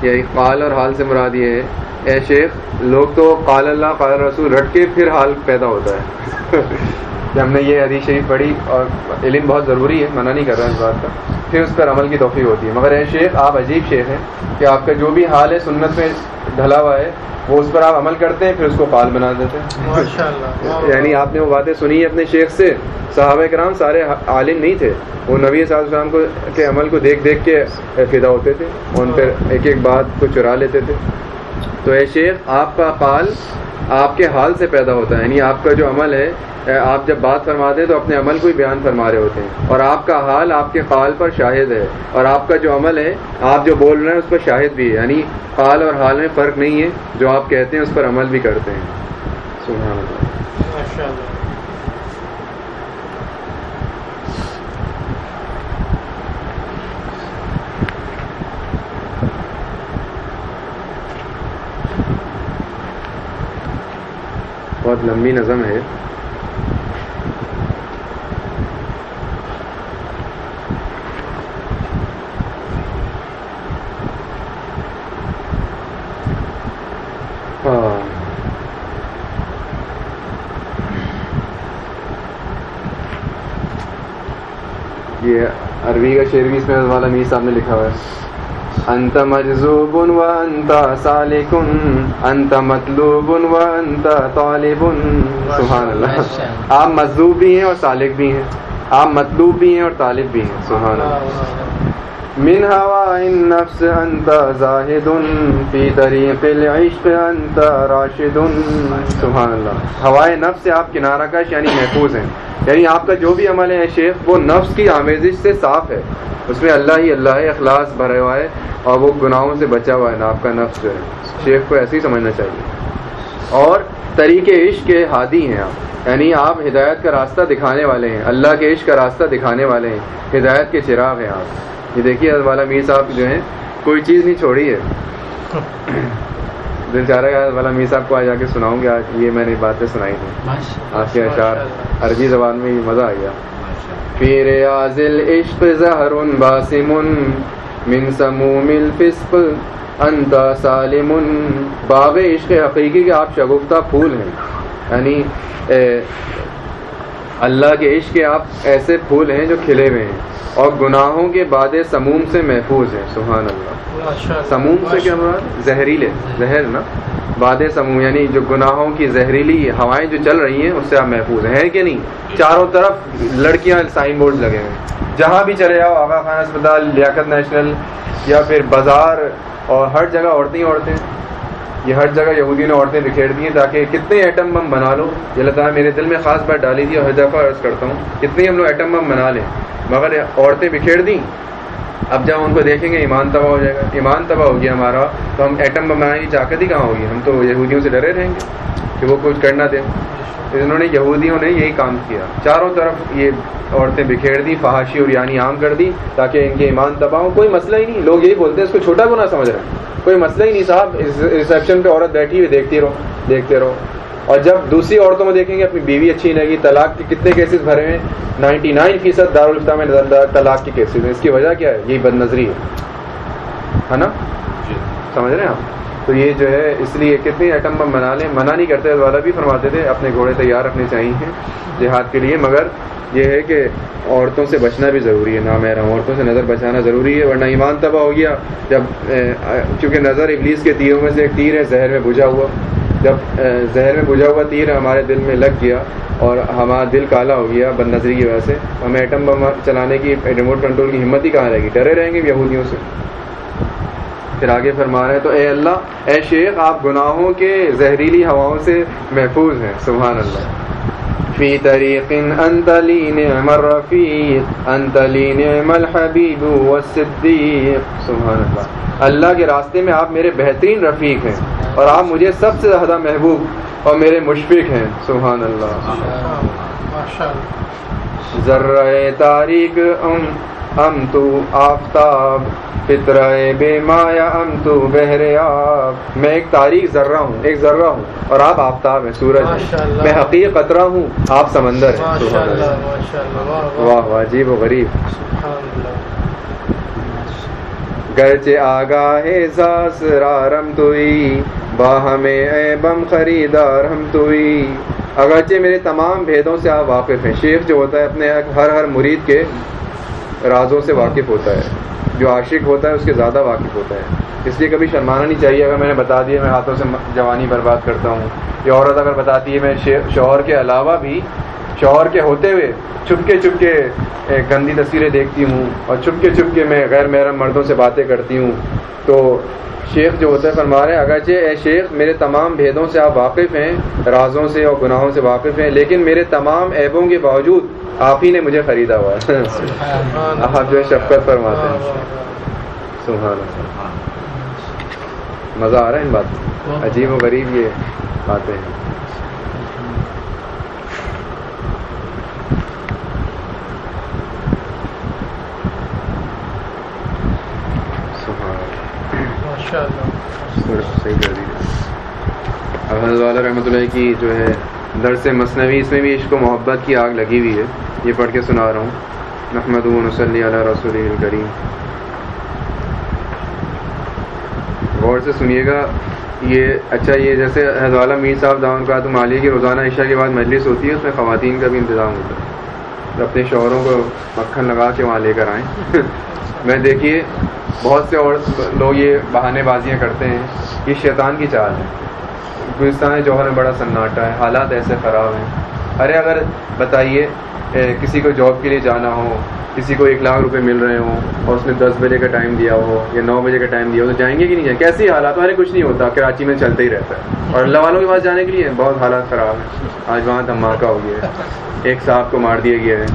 یعنی قال اور حال سے مراد یہ ہے اے شیخ لوگ تو قال اللہ قال رسول رٹ کے پھر حال پیدا ہوتا ہے۔ کہ ہم نے یہ حدیث شریف پڑھی اور علم بہت ضروری ہے منع نہیں کر رہا اس بات کا پھر اس پر عمل کی توفیق ہوتی ہے۔ مگر اے شیخ آپ عجیب شیخ ہیں کہ آپ کا جو بھی حال ہے سنت میں ڈھلا ہوا ہے وہ اس پر آپ عمل کرتے ہیں پھر اس کو قال بنا دیتے ہیں۔ یعنی آپ نے وہ باتیں سنی اپنے شیخ سے صحابہ کرام سارے عالم نہیں تھے۔ وہ نبی صاحب السلام کو کے عمل کو دیکھ دیکھ کے فدا ہوتے تھے ان پہ ایک ایک بات کو چرا لیتے تھے۔ تو اے شیخ، آپ کا قال آپ کے حال سے پیدا ہوتا ہے یعنی آپ کا جو عمل ہے آپ جب بات فرماتے ہیں تو اپنے عمل کو ہی بیان فرما رہے ہوتے ہیں۔ اور آپ کا حال آپ کے قال پر شاہد ہے، اور آپ کا جو عمل ہے، آپ جو بول رہے ہیں، اس پر شاہد بھی ہے۔ یعنی قال اور حال میں فرق نہیں ہے، جو آپ کہتے ہیں، اس پر عمل بھی کرتے ہیں۔ سبحان اللہ۔ بہت لمبی نظم ہے ہاں۔ یہ عربی کا شعر بھی اس میں والا میر صاحب نے لکھا ہوا ہے انت مجذوب و انت سالک انت مطلوب و انت طالب. سبحان اللہ آپ مجذوب بھی ہیں اور سالک بھی ہیں. آپ مطلوب بھی ہیں اور طالب بھی ہیں. سبحان اللہ. من هوا النفس انت زاهد في طریق العشق انت راشد. سبحان اللہ. ہوائے نفس سے آپ کنارہ کش یعنی محفوظ ہیں. یعنی آپ کا جو بھی عمل ہے شیخ، وہ نفس کی آمیزش سے صاف ہے. اس میں اللہ ہی اللہ ہے، اخلاص بھرے ہوا ہے اور وہ گناہوں سے بچا ہوا ہے نا، آپ کا نفس جو ہے. شیخ کو ایسے ہی سمجھنا چاہیے. اور طریقے عشق کے ہادی ہیں آپ. یعنی آپ ہدایت کا راستہ دکھانے والے ہیں، اللہ کے عشق کا راستہ دکھانے والے ہیں. ہدایت کے چراغ ہیں آپ. یہ دیکھیے والا میر صاحب جو ہیں کوئی چیز نہیں چھوڑی ہے۔ دل چاہ رہا ہے والا میر صاحب کو آج جا کے سناؤں آج یہ میں نے باتیں سنائی تھیں آپ کے اشعار عربی زبان میں مزہ آ گیا۔ پھر عازل عشق زہر باسم من سموم الفسق انت سالم باغ عشق حقیقی کے آپ شگفتہ پھول ہیں۔ یعنی اللہ کے عشق کے آپ ایسے پھول ہیں جو کھلے ہوئے ہیں۔ اور گناہوں کے بعد سموم سے محفوظ ہیں سبحان اللہ۔ سموم سے کیا مراد؟ زہریلے۔ زہر نا؟ باد سموم یعنی جو گناہوں کی زہریلی ہوائیں جو چل رہی ہیں اس سے آپ محفوظ ہیں کہ نہیں؟ چاروں طرف لڑکیاں سائن بورڈ لگے ہیں۔ جہاں بھی چلے جاؤ آغا خان اسپتال لیاقت نیشنل یا پھر بازار اور ہر جگہ عورتیں عورتیں۔ یہ ہر جگہ یہودی نے عورتیں بکھیر دی ہیں تاکہ کتنے ایٹم بم بنا لو۔ یہ اللہ تعالیٰ میرے دل میں خاص بات ڈالی تھی اور ہر دفعہ عرض کرتا ہوں، کتنے ہم لوگ ایٹم بم بنا لیں۔ مگر عورتیں بکھیر دیں۔ اب جب ان کو دیکھیں گے، ایمان تباہ ہو جائے گا۔ ایمان تباہ ہو گیا ہمارا، تو ہم ایٹم بم بنانے کی طاقت ہی کہاں ہوگی؟ ہم تو یہودیوں سے ڈرے رہیں گے کہ وہ کچھ کرنا دیں انہوں نے یہودیوں نے یہی کام کیا۔ چاروں طرف یہ عورتیں بکھیر دی فحاشی اور یعنی عام کر دی تاکہ ان کے ایمان تباہ ہو کوئی مسئلہ ہی نہیں۔ لوگ یہی بولتے ہیں، اس کو چھوٹا گنا سمجھ رہے ہیں۔ کوئی مسئلہ ہی نہیں، صاحب۔ ریسیپشن پہ عورت بیٹھی ہوئی دیکھتی رہو، دیکھتے رہو۔ اور جب دوسری عورتوں میں دیکھیں گے اپنی بیوی اچھی نہیں طلاق کے کتنے کیسز بھرے ہیں؟ نائنٹی نائن فیصد دارالفتہ میں طلاق کے کیسز ہیں۔ اس کی وجہ کیا ہے؟ یہی بد نظری ہے۔ نا؟ جی۔ سمجھ رہے ہیں آپ؟ تو یہ جو ہے اس لیے کتنی ایٹم بم بنا لیں۔ منع نہیں کرتے والا بھی فرماتے تھے اپنے گھوڑے تیار رکھنے چاہیے جہاد کے لیے۔ مگر یہ ہے کہ عورتوں سے بچنا بھی ضروری ہے نام عورتوں سے نظر بچانا ضروری ہے ورنہ ایمان تباہ ہو گیا۔ جب چونکہ نظر ابلیس کے تیروں میں سے ایک تیر ہے زہر میں بجھا ہوا۔ جب زہر میں بجھا ہوا تیر ہمارے دل میں لگ گیا اور ہمارا دل کالا ہو گیا بد نظری کی وجہ سے، ہمیں ایٹم بم چلانے کی ریموٹ کنٹرول کی ہمت ہی کہاں رہے گی؟ ڈرے رہیں گے یہودیوں سے؟ پھر آگے فرما رہے ہیں، تو اے اللہ، اے شیخ، آپ گناہوں کے زہریلی ہواؤں سے محفوظ ہیں، سبحان اللہ۔ فی طریق انت لی نعم الرفیق انت لی نعم الحبیب والصدیق سبحان اللہ اللہ کے راستے میں آپ میرے بہترین رفیق ہیں اور آپ مجھے سب سے زیادہ محبوب اور میرے مشفق ہیں۔ سبحان اللہ ذرہ تاریخ ام ام تو آفتاب فطرائے بے مایا ام تو بہرے آپ میں ایک تاریخ ذرہ ہوں ایک ذرہ ہوں اور آپ آفتاب ہیں سورج میں حقیق قطرہ ہوں آپ سمندر ہیں۔ واہ واہ۔ عجیب و غریب۔ گرچہ آگاہ رارم توئی باہم اے بم خریدار ہم توئی اگرچہ میرے تمام بھیدوں سے آپ واقف ہیں شیخ جو ہوتا ہے اپنے ہر ہر مرید کے رازوں سے واقف ہوتا ہے۔ جو عاشق ہوتا ہے، اس کے زیادہ واقف ہوتا ہے۔ اس لیے کبھی شرمانا نہیں چاہیے۔ اگر میں نے بتا دیا میں ہاتھوں سے جوانی برباد کرتا ہوں۔ یا عورت اگر بتاتی ہے، میں شوہر کے علاوہ بھی شوہر کے ہوتے ہوئے چھپ کے چھپ کے گندی تصویریں دیکھتی ہوں اور چھپ کے چھپ کے میں غیر محرم مردوں سے باتیں کرتی ہوں۔ تو شیخ جو ہوتا ہے فرما رہے ہیں اگرچہ اے شیخ میرے تمام بھیدوں سے آپ واقف ہیں رازوں سے اور گناہوں سے واقف ہیں لیکن میرے تمام عیبوں کے باوجود آپ ہی نے مجھے خریدا ہوا ہے۔ آپ جو ہے شفقت فرماتے ہیں۔ سبحان مزہ آ رہا ہے ان بات عجیب و غریب یہ باتیں ہیں۔ صحیح کر دیجیے اب رحمۃ اللہ کی جو ہے، درس مصنوعی اس میں بھی عشق و محبت کی آگ لگی ہوئی ہے۔ یہ پڑھ کے سنا رہا ہوں۔ محمد صلی علیہ رسول الکریم۔ غور سے سنیے گا، یہ اچھا یہ جیسے حضوالہ میر صاحب داون کا تو مالی کی روزانہ عشاء کے بعد مجلس ہوتی ہے، اس میں خواتین کا بھی انتظام ہوتا ہے۔ اپنے شوہروں کو مکھن لگا کے وہاں لے کر آئیں۔ میں دیکھیے بہت سے اور لوگ یہ بہانے بازیاں کرتے ہیں۔ یہ شیطان کی چال ہے۔ گلستان جوہر میں بڑا سناٹا ہے۔ حالات ایسے خراب ہیں۔ ارے، اگر بتائیے کسی کو جاب کے لیے جانا ہو، کسی کو ایک لاکھ روپے مل رہے ہوں اور اس نے دس بجے کا ٹائم دیا ہو یا نو بجے کا ٹائم دیا ہو، تو جائیں گے کہ نہیں جائیں؟ کیسی حالات؟ والے کچھ نہیں ہوتا۔ کراچی میں چلتا ہی رہتا ہے۔ اور اللہ والوں کے پاس جانے کے لیے بہت حالات خراب ہیں۔ آج وہاں دھماکہ ہو گیا ہے۔ ایک صاحب کو مار دیا گیا ہے۔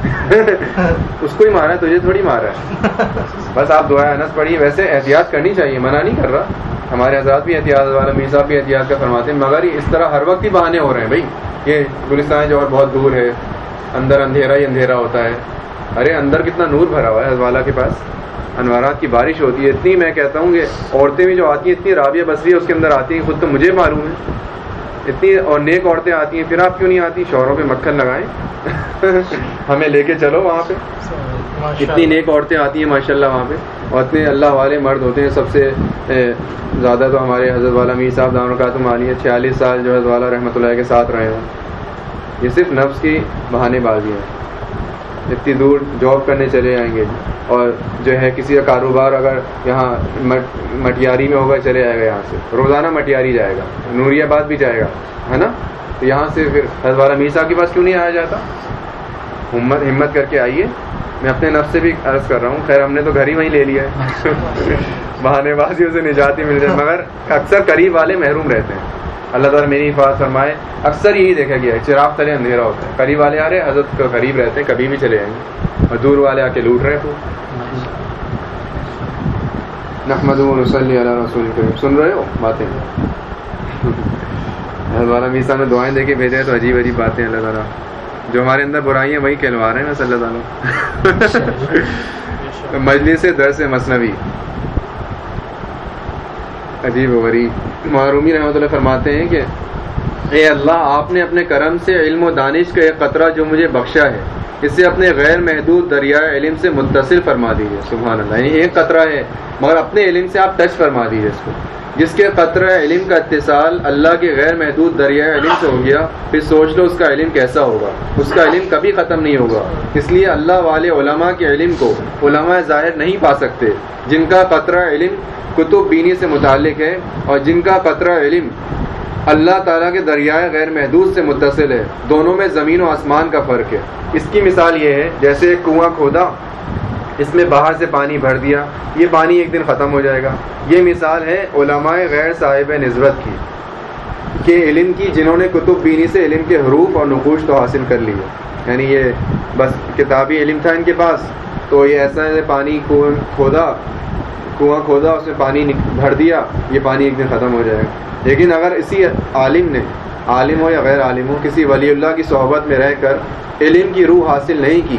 اس کو ہی مارا ہے، تجھے تھوڑی مارا ہے۔ بس آپ دعائیں انس پڑھیے۔ ویسے احتیاط کرنی چاہیے، منع نہیں کر رہا۔ ہمارے حضرات بھی احتیاط والا میر صاحب بھی احتیاط کا فرماتے ہیں۔ مگر اس طرح ہر وقت ہی بہانے ہو رہے ہیں بھائی۔ یہ گلستان جو اور بہت دور ہے، اندر اندھیرا ہی اندھیرا ہوتا ہے۔ ارے، اندر کتنا نور بھرا ہوا ہے حضوالا کے پاس۔ انوارات کی بارش ہوتی ہے۔ اتنی میں کہتا ہوں کہ عورتیں بھی جو آتی ہیں، اتنی رابعہ بسری ہے، اس کے اندر آتی ہیں۔ خود تو مجھے معلوم ہے۔ اتنی اور نیک عورتیں آتی ہیں پھر آپ کیوں نہیں آتی؟ شوہروں پہ مکھن لگائیں۔ ہمیں لے کے چلو وہاں پہ۔ اتنی نیک عورتیں آتی ہیں ماشاء اللہ وہاں پہ۔ اور اتنے اللہ والے مرد ہوتے ہیں سب سے زیادہ تو ہمارے حضرت والا میر صاحب دان کا مانی ہے چھیالیس سال جو حضرت والا رحمۃ اللہ کے ساتھ رہے ہوں۔ یہ صرف نفس کی بہانے بازی ہیں اتنی دور جاب کرنے چلے جائیں گے اور جو ہے کسی کا کاروبار اگر یہاں مٹیاری میں ہوگا چلے جائے گا یہاں سے۔ روزانہ مٹیاری جائے گا۔ نوری آباد بھی جائے گا ہے نا؟ تو یہاں سے پھر والا میر صاحب کے پاس کیوں نہیں آیا جاتا؟ ہمت ہمت کر کے آئیے۔ میں اپنے نفس سے بھی عرض کر رہا ہوں خیر ہم نے تو گھر ہی وہیں لے لیا ہے۔ بہانے بازیوں سے نجاتی مل جائے مگر اکثر قریب والے محروم رہتے ہیں۔ اللہ تعالیٰ میری حفاظت فرمائے۔ اکثر یہی دیکھا گیا ہے چراغ تلے اندھیرا ہوتا ہے۔ قریب والے آ رہے حضرت کو قریب رہتے ہیں کبھی بھی چلے جائیں گے۔ اور دور والے آ کے لوٹ رہے تو نحمد رسلی اللہ رسول سن رہے ہو؟ باتیں۔ اللہ میسا میں دعائیں دے کے بھیجے تو عجیب عجیب باتیں اللہ تعالیٰ۔ جو ہمارے اندر برائیاں وہی کہلوا رہے ہیں صلی اللہ تعالیٰ۔ مجلس درس مصنوعی۔ عجیب و غریب۔ معرومی رحمۃ اللہ فرماتے ہیں کہ، اے اللہ، آپ نے اپنے کرم سے علم و دانش کا ایک قطرہ جو مجھے بخشا ہے، اسے اپنے غیر محدود دریائے علم سے متصل فرما دیجیے سبحان اللہ یعنی ایک قطرہ ہے، مگر اپنے علم سے آپ ٹچ فرما دیجیے اس کو۔ جس کے قطرہ علم کا اتصال اللہ کے غیر محدود دریائے علم سے ہو گیا، پھر سوچ لو اس کا علم کیسا ہوگا۔ اس کا علم کبھی ختم نہیں ہوگا۔ اس لیے اللہ والے علماء کے علم کو علماء ظاہر نہیں پا سکتے۔ جن کا قطرہ علم کتب بینی سے متعلق ہے اور جن کا قطرہ علم اللہ تعالیٰ کے دریائے غیر محدود سے متصل ہے، دونوں میں زمین و آسمان کا فرق ہے۔ اس کی مثال یہ ہے، جیسے ایک کنواں کھودا اس میں باہر سے پانی بھر دیا، یہ پانی ایک دن ختم ہو جائے گا۔ یہ مثال ہے علماء غیر صاحب نسبت کی، کہ علم کی، جنہوں نے کتب بینی سے علم کے حروف اور نقوش تو حاصل کر لی ہے یعنی یہ بس کتابی علم تھا ان کے پاس، تو یہ ایسا ہے، پانی کھودا، کنواں کھودا، اس میں پانی بھر دیا، یہ پانی ایک دن ختم ہو جائے گا۔ لیکن اگر اسی عالم نے عالم ہو یا غیر عالم ہو، کسی ولی اللہ کی صحبت میں رہ کر علم کی روح حاصل نہیں کی،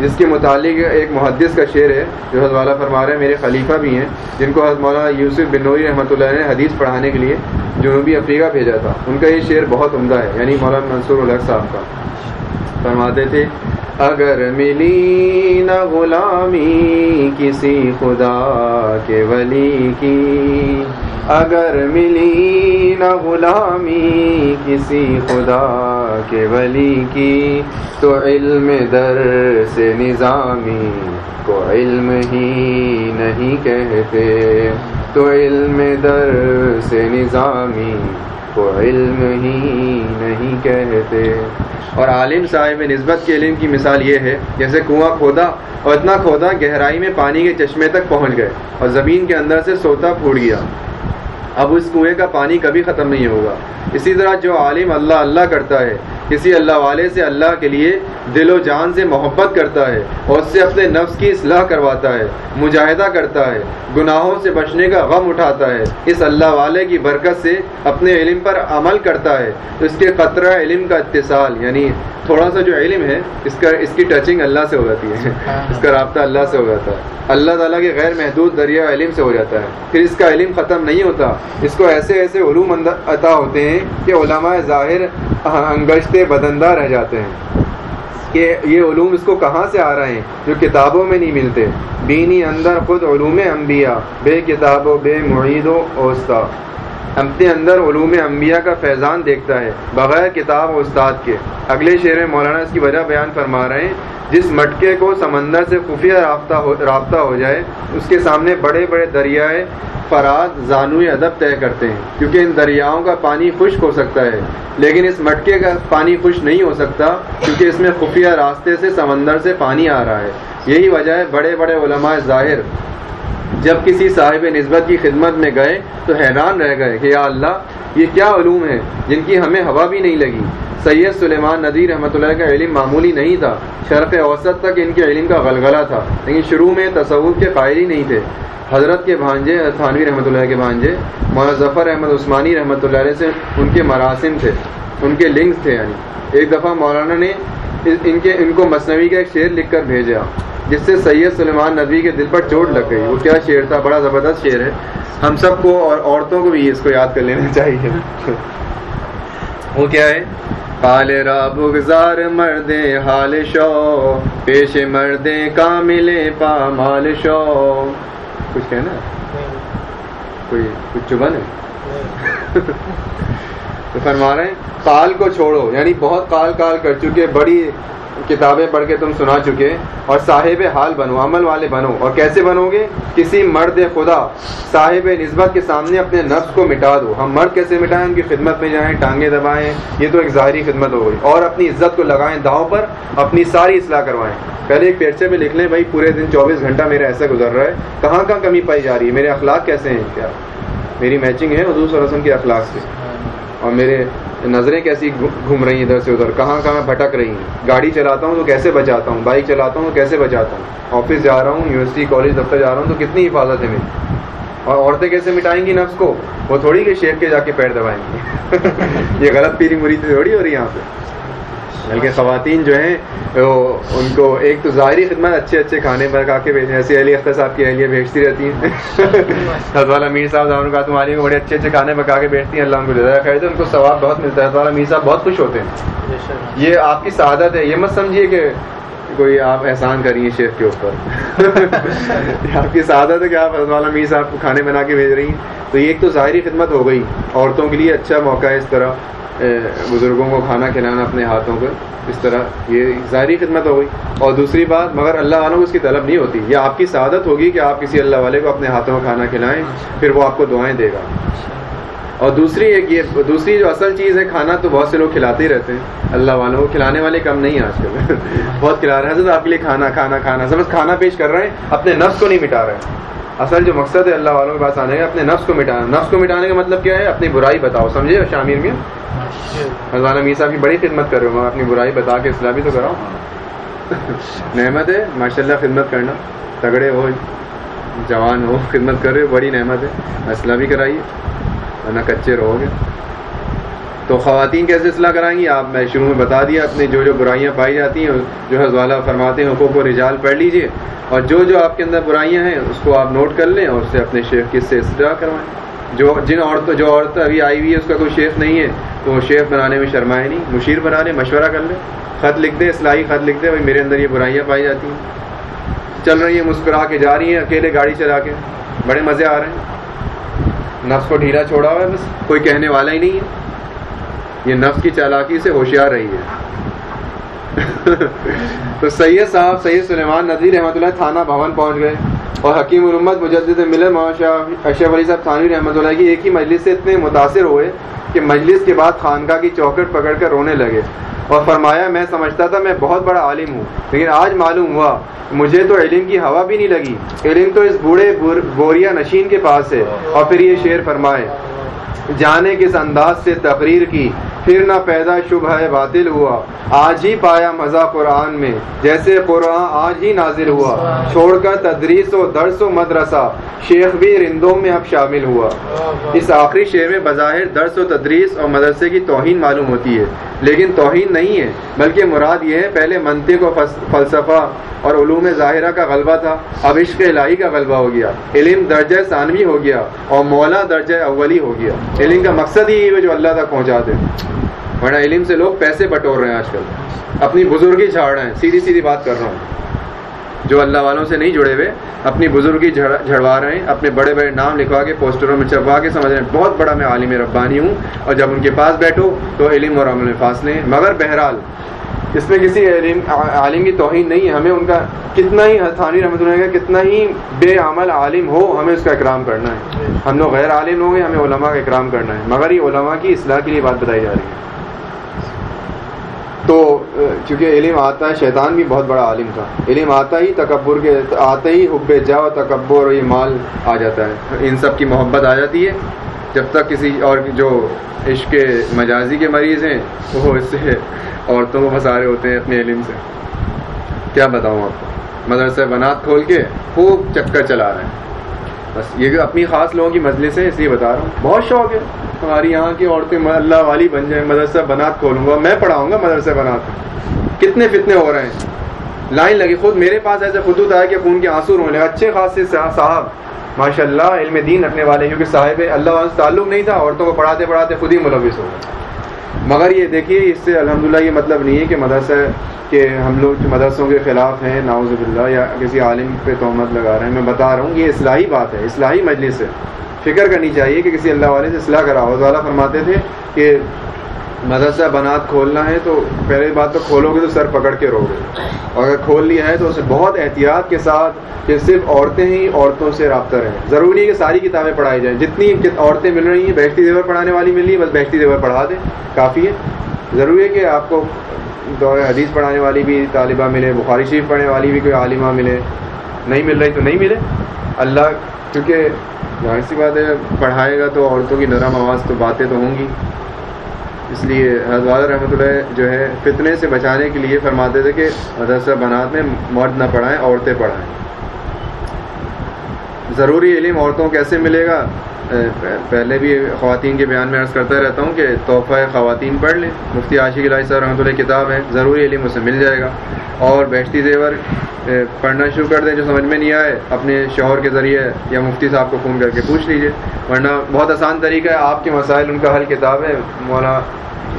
جس کے متعلق ایک محدث کا شعر ہے، جو حضرت والا فرما رہے ہیں، میرے خلیفہ بھی ہیں، جن کو حضرت مولانا یوسف بنوری رحمۃ اللہ نے حدیث پڑھانے کے لیے جنوبی افریقہ بھیجا تھا۔ ان کا یہ شعر بہت عمدہ ہے یعنی مولانا منصور الحق صاحب کا۔ فرماتے تھے، اگر ملی نہ غلامی کسی خدا کے ولی کی اگر ملی نہ غلامی کسی خدا کے ولی کی، تو علم در سے نظامی کو علم ہی نہیں کہتے۔ تو علم در سے نظامی کو علم ہی نہیں کہتے۔ اور عالم صاحب نسبت کے علم کی مثال یہ ہے، جیسے کنواں کھودا اور اتنا کھودا گہرائی میں پانی کے چشمے تک پہنچ گئے اور زمین کے اندر سے سوتا پھوٹ گیا۔ اب اس کنویں کا پانی کبھی ختم نہیں ہوگا۔ اسی طرح جو عالم اللہ اللہ کرتا ہے کسی اللہ والے سے اللہ کے لیے دل و جان سے محبت کرتا ہے اور اس سے اپنے نفس کی اصلاح کرواتا ہے مجاہدہ کرتا ہے گناہوں سے بچنے کا غم اٹھاتا ہے۔ اس اللہ والے کی برکت سے اپنے علم پر عمل کرتا ہے۔ اس کے قطرہ علم کا اتصال یعنی تھوڑا سا جو علم ہے اس کا اس کی ٹچنگ اللہ سے ہو جاتی ہے۔ اس کا رابطہ اللہ سے ہو جاتا ہے۔ اللہ تعالیٰ کے غیر محدود دریا علم سے ہو جاتا ہے۔ پھر اس کا علم ختم نہیں ہوتا۔ اس کو ایسے ایسے علوم عطا ہوتے ہیں کہ علماء ظاہر سے بدندہ رہ جاتے ہیں۔ کہ یہ علوم اس کو کہاں سے آ رہے ہیں؟ جو کتابوں میں نہیں ملتے۔ بینی اندر خود علوم انبیاء، بے کتاب و بے معید و اوستا۔ اپنے اندر علوم انبیاء کا فیضان دیکھتا ہے، بغیر کتاب و استاد کے۔ اگلے شعر میں مولانا اس کی وجہ بیان فرما رہے ہیں۔ جس مٹکے کو سمندر سے خفیہ رابطہ ہو رابطہ ہو جائے، اس کے سامنے بڑے بڑے دریائے فراد زانو ادب طے کرتے ہیں۔ کیونکہ ان دریاؤں کا پانی خشک ہو سکتا ہے، لیکن اس مٹکے کا پانی خشک نہیں ہو سکتا کیونکہ اس میں خفیہ راستے سے سمندر سے پانی آ رہا ہے۔ یہی وجہ ہے بڑے بڑے علماء ظاہر۔ جب کسی صاحب نسبت کی خدمت میں گئے تو حیران رہ گئے کہ یا اللہ یہ کیا علوم ہے جن کی ہمیں ہوا بھی نہیں لگی؟ سید سلیمان ندی رحمۃ اللہ کا علم معمولی نہیں تھا۔ شرق اوسط تک ان کے علم کا غلغلہ تھا، لیکن شروع میں تصور کے قائل ہی نہیں تھے۔ حضرت کے بھانجے، تھانوی رحمۃ اللہ کے بھانجے، مولانا ظفر احمد عثمانی رحمۃ اللہ علیہ سے ان کے مراسم تھے، ان کے لنکس تھے یعنی۔ ایک دفعہ مولانا نے ان کے، ان کو مصنوعی کا ایک شعر لکھ کر بھیجا۔ جس سے سید سلیمان ندوی کے دل پر چوٹ لگ گئی۔ وہ کیا شعر تھا؟ بڑا زبردست شعر ہے۔ ہم سب کو اور عورتوں کو بھی اس کو یاد کر لینا چاہیے۔ وہ کیا ہے؟ حال را بگزار مرد حال شو پیش مرد کامل پا مال شو۔ کچھ کہنا کوئی کچھ چبن ہے تو فرما رہے ہیں کال کو چھوڑو۔ یعنی بہت کال کال کر چکے بڑی کتابیں پڑھ کے تم سنا چکے اور صاحب حال بنو، عمل والے بنو۔ اور کیسے بنو گے؟ کسی مرد خدا، صاحب نسبت کے سامنے اپنے نفس کو مٹا دو۔ ہم مرد کیسے مٹائیں؟ ان کی خدمت میں جائیں، ٹانگیں دبائیں۔ یہ تو ایک ظاہری خدمت ہو گئی۔ اور اپنی عزت کو لگائیں داؤ پر، اپنی ساری اصلاح کروائیں۔ پہلے ایک پیرچے میں لکھ لیں، بھائی، پورے دن چوبیس گھنٹہ میرا ایسا گزر رہا ہے۔ کہاں کہاں کمی پائی جا رہی ہے؟ میرے اخلاق کیسے ہیں؟ کیا؟ میری میچنگ ہے حضور صلی اللہ علیہ وسلم کے اخلاق سے۔ اور میرے نظریں کیسی گھوم رہی ہیں ادھر سے ادھر؟ کہاں کہاں بھٹک رہی ہیں؟ گاڑی چلاتا ہوں تو کیسے بچاتا ہوں؟ بائک چلاتا ہوں تو کیسے بچاتا ہوں؟ آفس جا رہا ہوں، یونیورسٹی، کالج، دفتر جا رہا ہوں تو کتنی حفاظت ہے میری؟ اور عورتیں کیسے مٹائیں گی نفس کو؟ وہ تھوڑی کہ شیخ کے جا کے پیر دبائیں گی۔ یہ غلط پیری مری تھوڑی ہو رہی ہے یہاں پہ۔ بلکہ خواتین جو ہیں وہ ان کو ایک تو ظاہری خدمت اچھے اچھے کھانے پکا کے بھیجیں ایسے علی اختر صاحب کی اہلیہ بھیجتی رہتی ہیں۔ حضرت والا میر صاحب کا تمہاری کو بڑے اچھے اچھے کھانے پکا کے بھیجتی ہیں۔ اللہ ان کو جزائے خیر ان کو ثواب بہت ملتا ہے۔ حضرت والا میر صاحب بہت خوش ہوتے ہیں۔ یہ آپ کی سعادت ہے۔ یہ مت سمجھیے کہ کوئی آپ احسان کریے شیخ کے اوپر۔ آپ کی سعادت ہے کہ آپ حضرت والا میر صاحب کو کھانے بنا کے بھیج رہی ہیں۔ تو یہ ایک تو ظاہری خدمت ہو گئی عورتوں کے لیے اچھا موقع ہے اس طرح۔ بزرگوں کو کھانا کھلانا اپنے ہاتھوں پر، اس طرح یہ ظاہری خدمت ہو گئی۔ اور دوسری بات، مگر اللہ والوں کو اس کی طلب نہیں ہوتی۔ یہ آپ کی سعادت ہوگی کہ آپ کسی اللہ والے کو اپنے ہاتھوں میں کھانا کھلائیں، پھر وہ آپ کو دعائیں دے گا۔ اور دوسری ایک یہ، دوسری جو اصل چیز ہے، کھانا تو بہت سے لوگ کھلاتے ہی رہتے ہیں۔ اللہ والوں کو کھلانے والے کم نہیں ہیں آج کل۔ بہت کھلا رہے ہیں۔ آپ کے لیے کھانا کھانا کھانا۔ سب کھانا پیش کر رہے ہیں، اپنے نفس کو نہیں مٹا رہے۔ ہیں اصل جو مقصد ہے اللہ والوں کے پاس آنے کا، اپنے نفس کو مٹانا۔ نفس کو مٹانے کا مطلب کیا ہے؟ اپنی برائی بتاؤ، سمجھے شامیر میں حضران میر صاحب کی بڑی خدمت کر رہے ہوں، اپنی برائی بتا کے اصلاح بھی تو کراؤ نعمت ہے ماشاء اللہ خدمت کرنا۔ تگڑے ہو، جوان ہو، خدمت کر رہے ہو، بڑی نعمت ہے۔ اصلاح بھی کرائیے، ورنہ کچے رہو گے۔ تو خواتین کیسے اصلاح کرائیں گی؟ آپ میں شروع میں بتا دیا اپنے جو جو برائیاں پائی جاتی ہیں، جو حضوالہ فرماتے ہیں حقوق و رجال پڑھ لیجیے۔ اور جو جو آپ کے اندر برائیاں ہیں، اس کو آپ نوٹ کر لیں اور اس سے اپنے شیخ کس سے اصلاح کروائیں۔ جو جن عورتوں جو عورت ابھی آئی ہوئی ہے، اس کا کوئی شیخ نہیں ہے، تو وہ شیخ بنانے میں شرمائے نہیں، مشیر بنا لیں، مشورہ کر لیں۔ خط لکھ دیں، اصلاحی خط لکھ دیں، بھائی میرے اندر یہ برائیاں پائی جاتی ہیں۔ چل رہی ہیں، مسکرا کے جا رہی ہیں، اکیلے گاڑی چلا کے۔ بڑے مزے آ رہے ہیں۔ نفس کو ڈھیلا چھوڑا ہوا ہے بس، کوئی کہنے والا ہی نہیں ہے۔ یہ نفس کی چالاکی سے ہوشیار رہی ہے تو سید صاحب، سید سلیمان ندوی رحمۃ اللہ تھانہ بھون پہنچ گئے اور حکیم الامت مجدد ملن اشرف علی صاحب تھانوی رحمۃ اللہ کی ایک ہی مجلس سے اتنے متاثر ہوئے کہ مجلس کے بعد خانقاہ کی چوکٹ پکڑ کر رونے لگے اور فرمایا، میں سمجھتا تھا میں بہت بڑا عالم ہوں، لیکن آج معلوم ہوا، مجھے تو علم کی ہوا بھی نہیں لگی۔ علم تو اس بوڑھے بوریا نشین کے پاس ہے۔ اور پھر یہ شعر فرمائے جانے کس انداز سے تقریر کی، پھر نہ پیدا شبہ باطل ہوا۔ آج ہی پایا مزہ قرآن میں، جیسے قرآن آج ہی نازل ہوا۔ چھوڑ کر تدریس و درس و مدرسہ، شیخ بھی رندوں میں اب شامل ہوا۔ اس آخری شعر میں بظاہر درس و تدریس اور مدرسے کی توہین معلوم ہوتی ہے، لیکن توہین نہیں ہے، بلکہ مراد یہ ہے، پہلے منطق و فلسفہ اور علوم ظاہرہ کا غلبہ تھا، اب عشق الہی کا غلبہ ہو گیا۔ علم درجہ ثانوی ہو گیا اور مولا درجہ اولی ہو گیا۔ علم کا مقصد ہی ہے جو اللہ تک پہنچا دے ورنہ علم سے لوگ پیسے بٹور رہے ہیں آج کل۔ اپنی بزرگی جھاڑ رہے ہیں۔ سیدھی سیدھی بات کر رہا ہوں۔ جو اللہ والوں سے نہیں جڑے ہوئے، اپنی بزرگی جھڑوا رہے ہیں، اپنے بڑے بڑے نام لکھوا کے پوسٹروں میں چپوا کے سمجھ رہے ہیں۔ بہت بڑا میں عالم ربانی ہوں اور جب ان کے پاس بیٹھو تو علم اور عمل میں فاصلے ہیں۔ مگر بہرحال اس میں کسی عالم کی توہین نہیں ہے۔ ہمیں ان کا کتنا ہی تھانی رحمۃ اللہ کا کتنا ہی بے عمل عالم ہو، ہمیں اس کا اکرام کرنا ہے۔ ہم لوگ غیر عالم لوگ ہیں ہمیں علماء کا اکرام کرنا ہے۔ مگر یہ علماء کی اصلاح کے لیے بات بتائی جا رہی ہے۔ تو، چونکہ علم آتا ہے، شیطان بھی بہت بڑا عالم تھا۔ علم آتا ہی، تکبر کے آتے ہی حب جاؤ تکبر یہ مال آ جاتا ہے۔ ان سب کی محبت آ جاتی ہے۔ جب تک کسی اور جو عشق مجازی کے مریض ہیں، وہ اس سے عورتوں کو پھنسا رہے ہوتے ہیں اپنے علم سے۔ کیا بتاؤں آپ کو؟ مدرسہ بنات کھول کے خوب چکر چلا رہے ہیں۔ بس یہ اپنی خاص لوگوں کی مجلس ہے، اس لیے بتا رہا ہوں۔ بہت شوق ہے۔ ہماری یہاں کی عورتیں اللہ والی بن جائیں، مدرسہ بنات کھولوں گا۔ میں پڑھاؤں گا مدرسہ بنات کتنے فتنے ہو رہے ہیں۔ لائن لگی۔ خود میرے پاس ایسے خطوط آیا کہ خون کے آنسو رونے۔ اچھے خاصے صاحب ماشاء اللہ علم دین رکھنے والے کیونکہ صاحب اللہ سے تعلق نہیں تھا، عورتوں کو پڑھاتے پڑھاتے خود ہی ملوث ہو گئے۔ مگر یہ دیکھیے، اس سے الحمدللہ یہ مطلب نہیں ہے کہ مدرسہ کہ ہم لوگ مدرسوں کے خلاف ہیں ناوز اللہ یا کسی عالم پہ تہمت لگا رہے ہیں۔ میں بتا رہا ہوں، یہ اصلاحی بات ہے، اصلاحی مجلس ہے۔ فکر کرنی چاہیے کہ کسی اللہ والے سے اصلاح کراؤ۔ والا فرماتے تھے کہ مدرسہ بنات کھولنا ہے تو پہلے بات تو کھولو گے تو سر پکڑ کے رو گے۔ اور اگر کھول لیا ہے تو اسے بہت احتیاط کے ساتھ کہ صرف عورتیں ہی عورتوں سے رابطہ رہیں۔ ضروری ہے کہ ساری کتابیں پڑھائی جائیں۔ جتنی عورتیں مل رہی ہیں بیشتی دیور پڑھانے والی مل رہی ہے بس بیشتی دیور پڑھا دیں۔ کافی ہے۔ ضروری ہے کہ آپ کو دور حدیث پڑھانے والی بھی طالبہ ملے، بخاری شریف پڑھنے والی بھی کوئی عالمہ ملے۔ نہیں مل رہی تو نہیں ملے۔ اللہ، کیونکہ ظاہر سی بات ہے، پڑھائے گا تو عورتوں کی نرم آواز تو باتیں تو ہوں گی۔ اس لیے حضرت رحمۃ اللہ جو ہے فتنے سے بچانے کے لیے فرماتے تھے کہ مدرسہ بنات میں مرد نہ پڑھائیں، عورتیں پڑھائیں۔ ضروری علم عورتوں کیسے ملے گا؟ پہلے بھی خواتین کے بیان میں عرض کرتا رہتا ہوں کہ تحفہ خواتین پڑھ لیں۔ مفتی عاشق علیہ صاحب رحمۃ اللہ کتاب ہے، ضروری علم اسے مل جائے گا۔ اور بیشتی زیور پڑھنا شروع کر دیں جو سمجھ میں نہیں آئے، اپنے شوہر کے ذریعے یا مفتی صاحب کو فون کر کے پوچھ لیجیے ورنہ بہت آسان طریقہ ہے، آپ کے مسائل، ان کا حل کتاب ہے۔ مولانا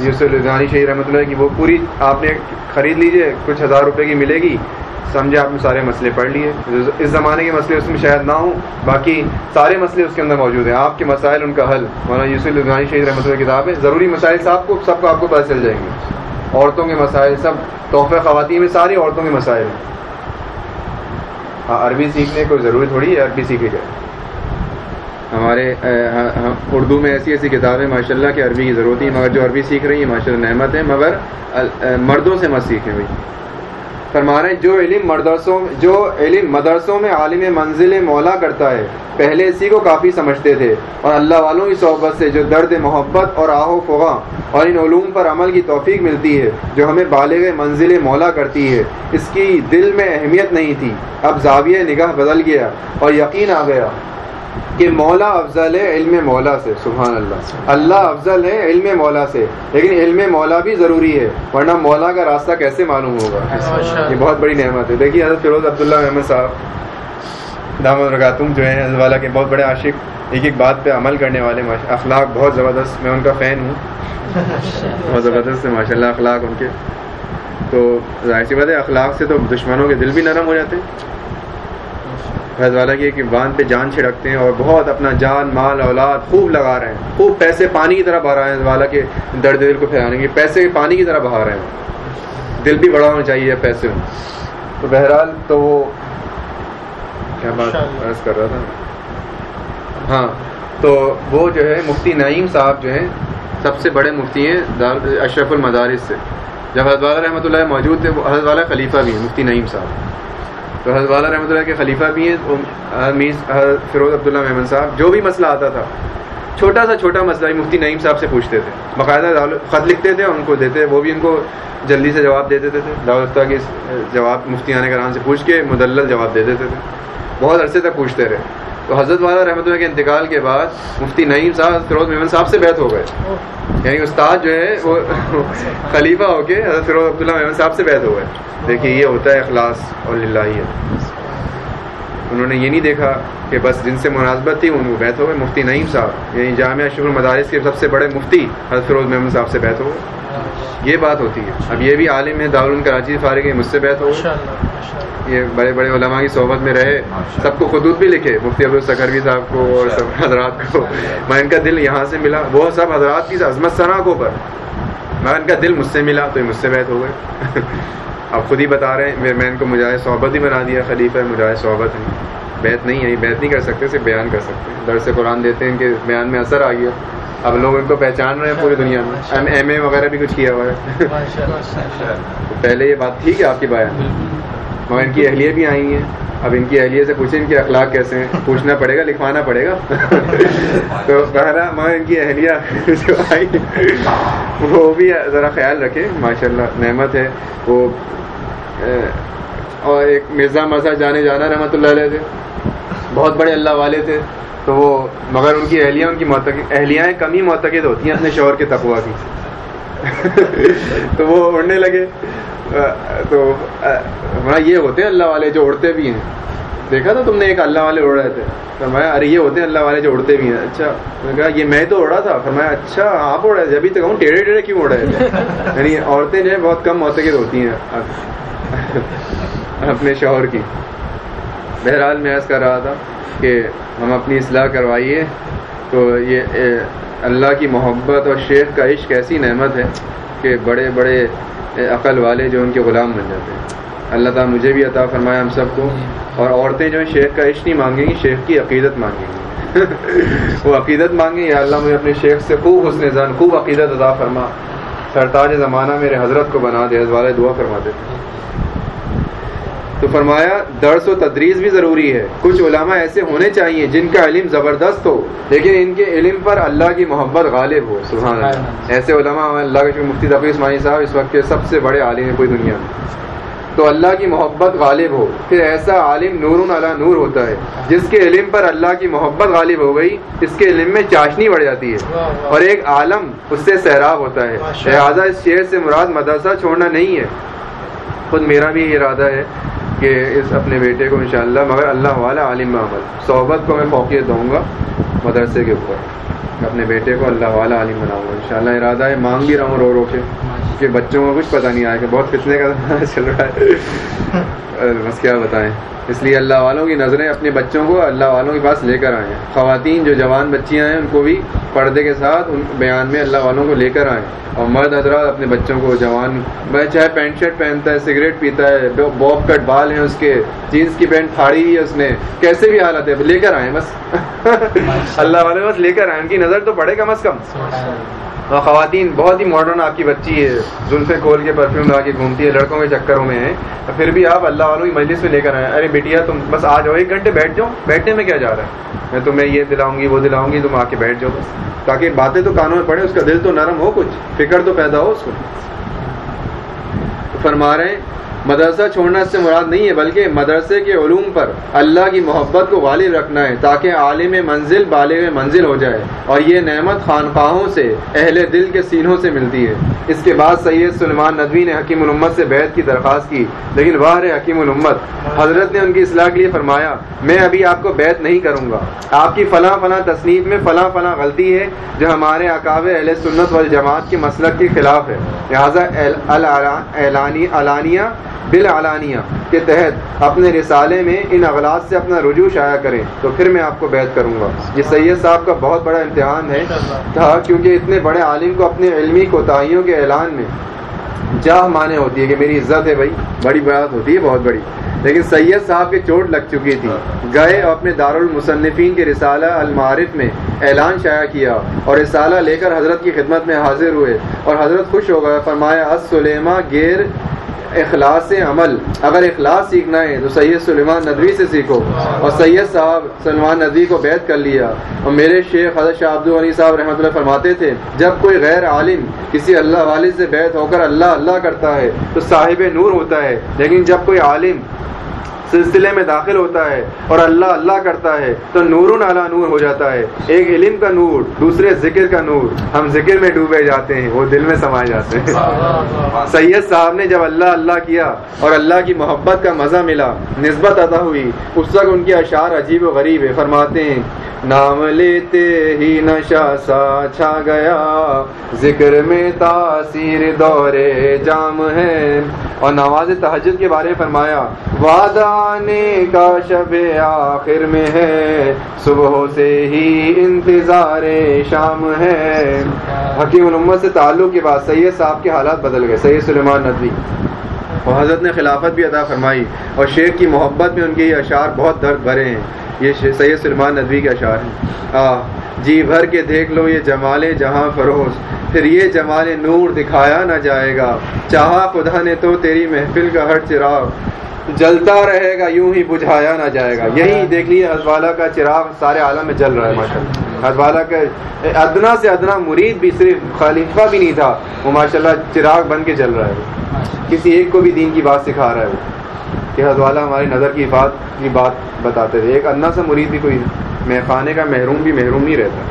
یوسف رضانی شہید رحمۃ اللہ کی وہ پوری آپ نے خرید لیجیے کچھ ہزار روپے کی ملے گی۔ سمجھے آپ نے سارے مسئلے پڑھ لیے۔ اس زمانے کے مسئلے اس میں شاید نہ ہوں، باقی سارے مسئلے اس کے اندر موجود ہیں۔ آپ کے مسائل ان کا حل۔ مولانا یوسف الزانی شہید رحمۃ اللہ کتاب ہے۔ ضروری مسائل صاحب کو سب کو آپ کو پتہ چل جائیں گے۔ عورتوں کے مسائل سب، تحفہ خواتین میں ساری عورتوں کے مسائل۔ ہیں ہاں عربی سیکھنے کو ضروری تھوڑی ہے، عربی سیکھی جائے۔ ہمارے ہاں، ہاں، اردو میں ایسی ایسی کتابیں ماشاء اللہ کی عربی کی ضرورت ہے مگر جو عربی سیکھ رہی ہیں ماشاء اللہ نعمت ہے مگر مردوں سے مت سیکھیں بھائی۔ فرما رہے ہیں، جو علم مدرسوں جو علم مدرسوں میں عالم منزل مولا کرتا ہے، پہلے اسی کو کافی سمجھتے تھے۔ اور اللہ والوں کی صحبت سے جو درد، محبت اور آہ و فغاں اور ان علوم پر عمل کی توفیق ملتی ہے، جو ہمیں بالغ منزل مولا کرتی ہے۔ اس کی دل میں اہمیت نہیں تھی۔ اب زاویہ نگاہ بدل گیا اور یقین آ گیا۔ کہ مولا افضل ہے علم مولا سے سبحان اللہ۔ اللہ افضل ہے علم مولا سے لیکن علم مولا بھی ضروری ہے ورنہ مولا کا راستہ کیسے معلوم ہوگا؟ یہ بہت بڑی نعمت ہے۔ دیکھیے حضرت فیروز عبداللہ محمد صاحب دامد رگاتم جو ہیں حضرت والا کے بہت بڑے عاشق ایک ایک بات پہ عمل کرنے والے اخلاق بہت زبردست میں ان کا فین ہوں۔ بہت زبردست ہے ماشاء اللہ اخلاق ان کے۔ تو ظاہر سی بات ہے اخلاق سے تو دشمنوں کے دل بھی نرم ہو جاتے۔ ہیں حضرت والا کی ایک باندھ پہ جان چھڑکتے ہیں اور بہت اپنا جان مال اولاد خوب لگا رہے ہیں۔ خوب پیسے پانی کی طرح بہا رہے ہیں والا کے درد دل کو پھیلانے کے پیسے پانی کی طرح بہا رہے ہیں۔ دل بھی بڑا ہونا چاہیے پیسے۔ تو بہرحال تو وہ کیا بات عرض کر رہا تھا؟ ہاں تو وہ جو ہے مفتی نعیم صاحب جو ہیں سب سے بڑے مفتی ہیں اشرف المدارس سے۔ جب حضرت والا رحمۃ اللہ موجود تھے وہ حضرت والا خلیفہ بھی ہیں مفتی نعیم صاحب۔ تو حضرت والا رحمۃ اللہ کے خلیفہ بھی ہیں میز فیروز عبداللہ محمد صاحب، جو بھی مسئلہ آتا تھا، چھوٹا سا چھوٹا مسئلہ، مفتی نعیم صاحب سے پوچھتے تھے۔ باقاعدہ خط لکھتے تھے، ان کو دیتے، وہ بھی ان کو جلدی سے جواب دے دیتے تھے۔ دعوت کے جواب مفتی آنے کرام سے پوچھ کے مدلل جواب دے دیتے تھے۔ بہت عرصے تک پوچھتے رہے۔ تو حضرت والا رحمۃ اللہ کے انتقال کے بعد مفتی نعیم صاحب فیروز محمد صاحب سے بیت ہو گئے۔ یعنی استاد جو ہے وہ خلیفہ ہو کے حضرت فیروز عبداللہ محمد صاحب سے بیت ہو گئے۔ دیکھیے، یہ ہوتا ہے اخلاص اور ہے انہوں نے یہ نہیں دیکھا کہ بس جن سے مناسبت تھی، ان کو بیت ہو گئے۔ مفتی نعیم صاحب یعنی جامعہ شکر المدارس کے سب سے بڑے مفتی حضرت فیروز محمد صاحب سے بیت ہو گئے۔ یہ بات ہوتی ہے۔ اب یہ بھی عالم ہے دارالعلوم کراچی فارغ ہے مجھ سے بیت ہو۔ یہ بڑے بڑے علماء کی صحبت میں رہے۔ سب کو خطوط بھی لکھے مفتی عبدالسکروی صاحب کو اور سب حضرات کو۔ میں ان کا دل یہاں سے ملا۔ وہ سب حضرات کی عظمت سناکوں پر۔ مگر ان کا دل مجھ سے ملا تو یہ مجھ سے بیت ہو گئے۔ اب خود ہی بتا رہے ہیں میں ان کو مجاہد صحبت ہی بنا دیا خلیفہ مجاہد صحبت ہے بیت نہیں ہے بیت نہیں کر سکتے صرف بیان کر سکتے ہیں۔ درس قرآن دیتے ہیں کہ بیان میں اثر آ گیا۔ اب لوگ ان کو پہچان رہے ہیں پوری دنیا میں۔ ایم اے وغیرہ بھی کچھ کیا ہوا ہے۔ پہلے یہ بات تھی کہ آپ کی بیان مگر ان کی اہلیہ بھی آئی ہیں۔ اب ان کی اہلیہ سے پوچھیں ان کے اخلاق کیسے ہیں۔ پوچھنا پڑے گا لکھوانا پڑے گا۔ تو بہرا مگر ان کی اہلیہ جو آئی وہ بھی ذرا خیال رکھے ماشاء اللہ نعمت ہے۔ وہ اور ایک مرزا مرزا جانے جانا رحمۃ اللہ علیہ تھے بہت بڑے اللہ والے تھے۔ تو وہ مگر ان کی اہلیاں ان کی اہلیاں کم ہی معتقد ہوتی ہیں اپنے شوہر کے تقوا کی۔ تو وہ اڑنے لگے۔ تو یہ ہوتے ہیں اللہ والے جو اڑتے بھی ہیں۔ دیکھا تھا تم نے ایک اللہ والے اڑ رہے تھے۔ فرمایا ارے یہ ہوتے ہیں اللہ والے جو اڑتے بھی ہیں۔ اچھا میں کہا یہ میں تو اڑا تھا۔ فرمایا اچھا آپ اڑ رہے تھے۔ ابھی تک ہوں ٹیڑھے ٹیڑھے کیوں اڑ رہے تھے؟ یعنی عورتیں جو ہے بہت کم معتقد ہوتی ہیں۔ اپنے شوہر کی۔ بہرحال میں ایسا کر رہا تھا۔ کہ ہم اپنی اصلاح کروائیے، تو یہ اللہ کی محبت اور شیخ کا عشق ایسی نعمت ہے کہ بڑے بڑے عقل والے جو ان کے غلام بن جاتے ہیں۔ اللہ تعالیٰ مجھے بھی عطا فرمایا ہم سب کو۔ اور عورتیں جو ہیں، شیخ کا عشق نہیں مانگیں گی، شیخ کی عقیدت مانگیں گی۔ وہ عقیدت مانگیں یا اللہ مجھے اپنے شیخ سے خوب حسن زن خوب عقیدت عطا فرما۔ سرتاج زمانہ میرے حضرت کو بنا دے والے دعا فرما دیتے تو فرمایا درس و تدریس بھی ضروری ہے۔ کچھ علماء ایسے ہونے چاہیے جن کا علم زبردست ہو لیکن ان کے علم پر اللہ کی محبت غالب ہو۔ سبحان اللہ۔ ایسے علماء اللہ کے مفتی تفریح اسماعی صاحب اس وقت کے سب سے بڑے عالم ہیں کوئی دنیا میں۔ تو اللہ کی محبت غالب ہو۔ پھر ایسا عالم نور علا نور ہوتا ہے جس کے علم پر اللہ کی محبت غالب ہو گئی اس کے علم میں چاشنی بڑھ جاتی ہے۔ اور ایک عالم اس سے سیراب ہوتا ہے۔ لہٰذا اس شعر سے مراد مدرسہ چھوڑنا نہیں ہے۔ خود میرا بھی ارادہ ہے۔ کہ اس اپنے بیٹے کو انشاءاللہ مگر اللہ والا عالم عمل۔ صحبت کو میں فوقیت دوں گا مدرسے کے اوپر۔ اپنے بیٹے کو اللہ والا عالم بناؤں گا۔ انشاءاللہ ارادہ ہے مانگ بھی رہا ہوں رو رو کے۔ کہ بچوں کو کچھ پتہ نہیں آئے کہ بہت کتنے کا چل رہا ہے۔ بس کیا بتائیں۔ اس لیے اللہ والوں کی نظریں اپنے بچوں کو اللہ والوں کے پاس لے کر آئیں خواتین جو جوان بچیاں ہیں ان کو بھی پردے کے ساتھ ان بیان میں اللہ والوں کو لے کر آئیں اور مرد حضرات اپنے بچوں کو جوان میں چاہے پینٹ شرٹ پہنتا ہے، سگریٹ پیتا ہے بوب کٹ بال ہیں اس کے جینس کی پینٹ پھاڑی ہوئی ہے اس نے۔ کیسے بھی حالت ہے، لے کر آئیں بس۔ اللہ والے بس لے کر آئیں ان کی نظر تو پڑے کم از کم۔ اور خواتین بہت ہی ماڈرن آپ کی بچی ہے، زلفے کھول کے پرفیوم لا کے گھومتی ہے، لڑکوں کے چکروں میں ہے پھر بھی آپ اللہ والوں کی مجلس میں لے کر آئے ارے بیٹیا، تم بس آ جاؤ، ایک گھنٹے بیٹھ جاؤ۔ بیٹھنے میں کیا جا رہا ہے؟ میں تمہیں یہ دلاؤں گی، وہ دلاؤں گی، تم آ کے بیٹھ جاؤ بس۔ تاکہ باتیں تو کانوں میں پڑے اس کا دل تو نرم ہو کچھ، فکر تو پیدا ہو اس کو۔ فرما رہے ہیں مدرسہ چھوڑنا اس سے مراد نہیں ہے، بلکہ مدرسے کے علوم پر اللہ کی محبت کو غالب رکھنا ہے تاکہ عالم منزل بالغ منزل ہو جائے اور یہ نعمت خانقاہوں سے، اہل دل کے سینوں سے ملتی ہے۔ اس کے بعد سید سلمان ندوی نے حکیم الامت سے بیت کی درخواست کی، لیکن وہ حکیم الامت، حضرت نے ان کی اصلاح کے لیے فرمایا، میں ابھی آپ کو بیت نہیں کروں گا۔ آپ کی فلاں فلاں تصنیف میں فلاں فلاں غلطی ہے جو ہمارے اکاب اہل سنت والجماعت کے مسلک کے خلاف ہے۔ لہٰذا علانیہ بالعلانیہ کے تحت اپنے رسالے میں ان اغلاط سے اپنا رجوع شائع کریں تو پھر میں آپ کو بیعت کروں گا۔ یہ سید صاحب کا بہت بڑا امتحان ہے۔ تھا کیونکہ اتنے بڑے عالم کو اپنے علمی کوتاہیوں کے اعلان میں جاہ مانے ہوتی ہے کہ میری عزت ہے بھائی، بڑی بات ہوتی ہے، بہت بڑی۔ لیکن سید صاحب کی چوٹ لگ چکی تھی۔ گئے اور اپنے دارالمصنفین کے رسالہ المعارف میں اعلان شائع کیا اور رسالہ لے کر حضرت کی خدمت میں حاضر ہوئے اور حضرت خوش ہو گئے۔ فرمایا اس سلیما گیر اخلاص عمل۔ اگر اخلاص سیکھنا ہے تو سید سلیمان ندوی سے سیکھو اور سید صاحب سلمان ندوی کو بیت کر لیا۔ اور میرے شیخ حضرت شاہ عبد الغنی صاحب رحمۃ اللہ فرماتے تھے، جب کوئی غیر عالم کسی اللہ والد سے بیت ہو کر اللہ اللہ کرتا ہے تو صاحب نور ہوتا ہے، لیکن جب کوئی عالم سلسلے میں داخل ہوتا ہے اور اللہ اللہ کرتا ہے تو نور اعلیٰ نور ہو جاتا ہے۔ ایک علم کا نور دوسرے ذکر کا نور۔ ہم ذکر میں ڈوبے جاتے ہیں وہ دل میں سمائے جاتے ہیں۔ سید صاحب نے جب اللہ اللہ کیا اور اللہ کی محبت کا مزہ ملا نسبت ادا ہوئی۔ اس وقت ان کے اشعار عجیب و غریب ہے فرماتے ہیں نام لیتے ہی نشا سا چھا گیا۔ ذکر میں تاثیر دورے جام ہے اور نواز تحجد کے بارے میں فرمایا وعدہ آنے کا شب آخر میں ہے۔ صبح سے ہی انتظار شام ہے۔ حکیم الامت سے تعلق کے بعد سید صاحب کے حالات بدل گئے۔ سید سلیمان ندوی۔ اور حضرت نے خلافت بھی عطا فرمائی۔ اور شیخ کی محبت میں ان کے یہ اشعار بہت درد بھرے ہیں۔ یہ سید سلمان ندوی کے اشعار ہیں۔ آ جی بھر کے دیکھ لو یہ جمال جہاں فروز۔ پھر یہ جمال نور دکھایا نہ جائے گا۔ چاہا خدا نے تو تیری محفل کا ہر چراغ۔ جلتا رہے گا، یوں ہی بجھایا نہ جائے گا۔ یہی دیکھ لیے حضوالا کا چراغ سارے عالم میں جل رہا ہے ماشاء اللہ حضوالا کا ادنا سے ادنا مرید بھی صرف خلیفہ بھی نہیں تھا، وہ ماشاء اللہ چراغ بن کے جل رہا ہے۔ کسی ایک کو بھی دین کی بات سکھا رہا ہے وہ۔ کہ حضوالا ہماری نظر کی بات کی بات بتاتے تھے۔ ایک ادنا سے مرید بھی کوئی محفانے کا محروم بھی محروم ہی رہتا۔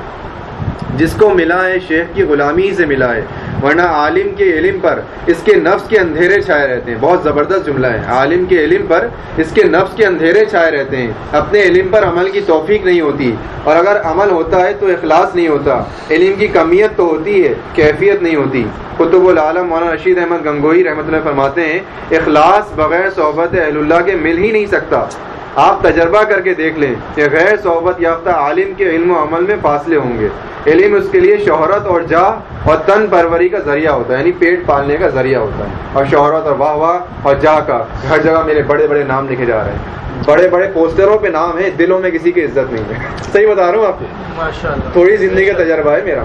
جس کو ملا ہے شیخ کی غلامی سے ملا ہے۔ ورنہ عالم کے علم پر اس کے نفس کے اندھیرے چھائے رہتے ہیں۔ بہت زبردست جملہ ہے۔ عالم کے علم پر اس کے نفس کے اندھیرے چھائے رہتے ہیں۔ اپنے علم پر عمل کی توفیق نہیں ہوتی۔ اور اگر عمل ہوتا ہے تو اخلاص نہیں ہوتا۔ علم کی کمیت تو ہوتی ہے، کیفیت نہیں ہوتی۔ قطب العالم مولانا رشید احمد گنگوئی رحمۃ اللہ فرماتے ہیں، اخلاص بغیر صحبت اہل اللہ کے مل ہی نہیں سکتا۔ آپ تجربہ کر کے دیکھ لیں کہ غیر صحبت یافتہ عالم کے علم و عمل میں فاصلے ہوں گے۔ علم اس کے لیے شہرت اور جاہ اور تن پروری کا ذریعہ ہوتا ہے یعنی پیٹ پالنے کا ذریعہ ہوتا ہے۔ اور شہرت اور واہ واہ اور جاہ کا ہر جگہ میرے بڑے بڑے نام لکھے جا رہے ہیں۔ بڑے بڑے پوسٹروں پہ نام ہیں دلوں میں کسی کی عزت نہیں ہے۔ صحیح بتا رہا ہوں آپ کو؟ تھوڑی زندگی کا تجربہ ہے میرا۔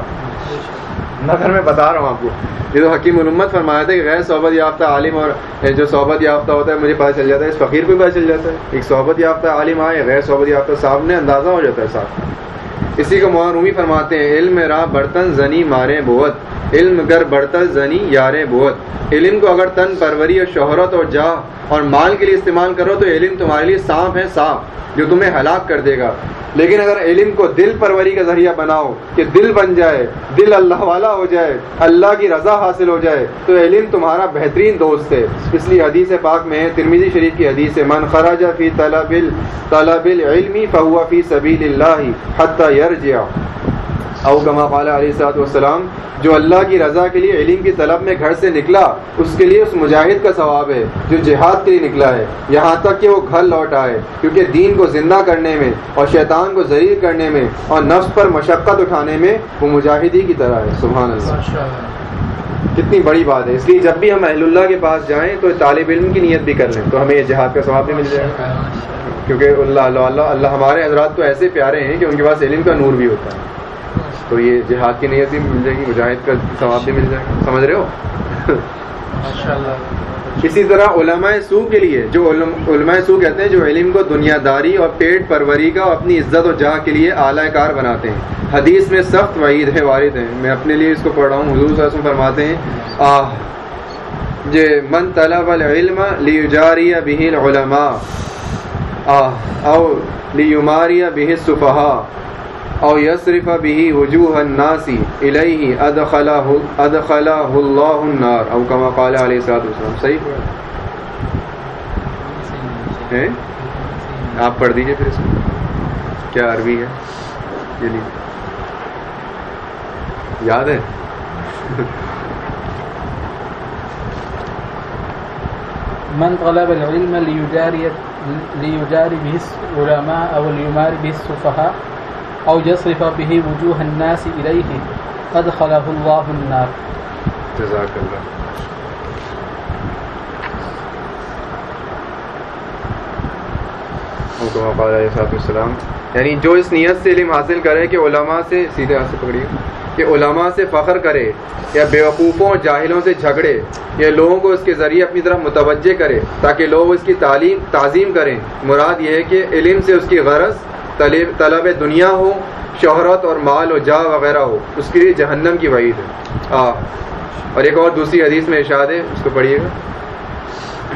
نظر میں بتا رہا ہوں آپ کو۔ یہ تو حکیم علمت فرمایا تھا کہ غیر صحبت یافتہ عالم اور جو صحبت یافتہ ہوتا ہے، مجھے پتہ چل جاتا ہے، اس فقیر کو بھی پتہ چل جاتا ہے۔ ایک صحبت یافتہ عالم آئے، غیر صحبت یافتہ صاحب نے اندازہ ہو جاتا ہے صاحب۔ اسی کو رومی فرماتے ہیں، علم راہ برتن زنی مارے بوت علم گر برتن زنی یارے بوت علم کو اگر تن پروری اور شہرت اور جاہ اور مال کے لیے استعمال کرو تو علم تمہارے لیے سانپ ہے، سانپ جو تمہیں ہلاک کر دے گا۔ لیکن اگر علم کو دل پروری کا ذریعہ بناؤ کہ دل بن جائے، دل اللہ والا ہو جائے، اللہ کی رضا حاصل ہو جائے، تو علم تمہارا بہترین دوست ہے۔ اس لیے حدیث پاک میں ترمیزی شریف کی حدیث ہے، من خراج فی طلب طلب العلم فہو فی سبیل اللہ حتی یرجع. او کما قال علیہ صاحب والسلام جو اللہ کی رضا کے لیے علم کی طلب میں گھر سے نکلا اس کے لیے اس مجاہد کا ثواب ہے جو جہاد کے لیے نکلا ہے۔ یہاں تک کہ وہ گھر لوٹ آئے کیونکہ دین کو زندہ کرنے میں اور شیطان کو ذریع کرنے میں اور نفس پر مشقت اٹھانے میں وہ مجاہدی کی طرح ہے۔ سبحان اللہ۔ کتنی بڑی بات ہے۔ اس لیے جب بھی ہم اہل اللہ کے پاس جائیں تو طالب علم کی نیت بھی کر لیں تو ہمیں یہ جہاد کا ثواب بھی مل جائے۔ گا کیونکہ اللہ اللہ اللہ اللہ ہمارے حضرات تو ایسے پیارے ہیں کہ ان کے پاس علم کا نور بھی ہوتا ہے۔ تو یہ جہاد کی نیت بھی مل جائے گی مجاہد کا ثواب بھی مل جائے گا۔ سمجھ رہے ہو؟ اسی طرح علماء سو کے لیے جو علماء سو کہتے ہیں جو علم کو دنیا داری اور پیٹ پروری کا اپنی عزت اور جہاں کے لیے اعلی کار بناتے ہیں۔ حدیث میں سخت وعید ہے وارد ہیں۔ میں اپنے لیے اس کو پڑھ رہا ہوں حضور صلی اللہ علیہ وسلم فرماتے ہیں آہ جے من طلب العلم لیجاری به العلماء۔ آہ او لیماری به الصفحاء او یصرف به وجوه الناس الیہ ادخلہ ادخلہ اللہ النار. او کما قال علیہ الصلوۃ والسلام. صحیح؟ ہے آپ پڑھ دیجیے پھر اس کو. کیا عربی ہے؟ یہ یاد ہے؟ من طلب العلم ليجاري ليجاري به العلماء او ليماري به السفهاء او يصرف به وجوه الناس اليه ادخله الله النار. جزاك الله. السلام یعنی جو اس نیت سے علم حاصل کرے کہ علماء سے سیدھے ہاتھ سے پکڑیے، کہ علماء سے فخر کرے یا بیوقوفوں جاہلوں سے جھگڑے، یا لوگوں کو اس کے ذریعے اپنی طرف متوجہ کرے تاکہ لوگ اس کی تعلیم، تعظیم کریں۔ مراد یہ ہے کہ علم سے اس کی غرض طلب دنیا ہو شہرت اور مال و جا وغیرہ ہو اس کے لیے جہنم کی وعید ہے۔ آ اور ایک اور دوسری حدیث میں ارشاد ہے اس کو پڑھیے گا۔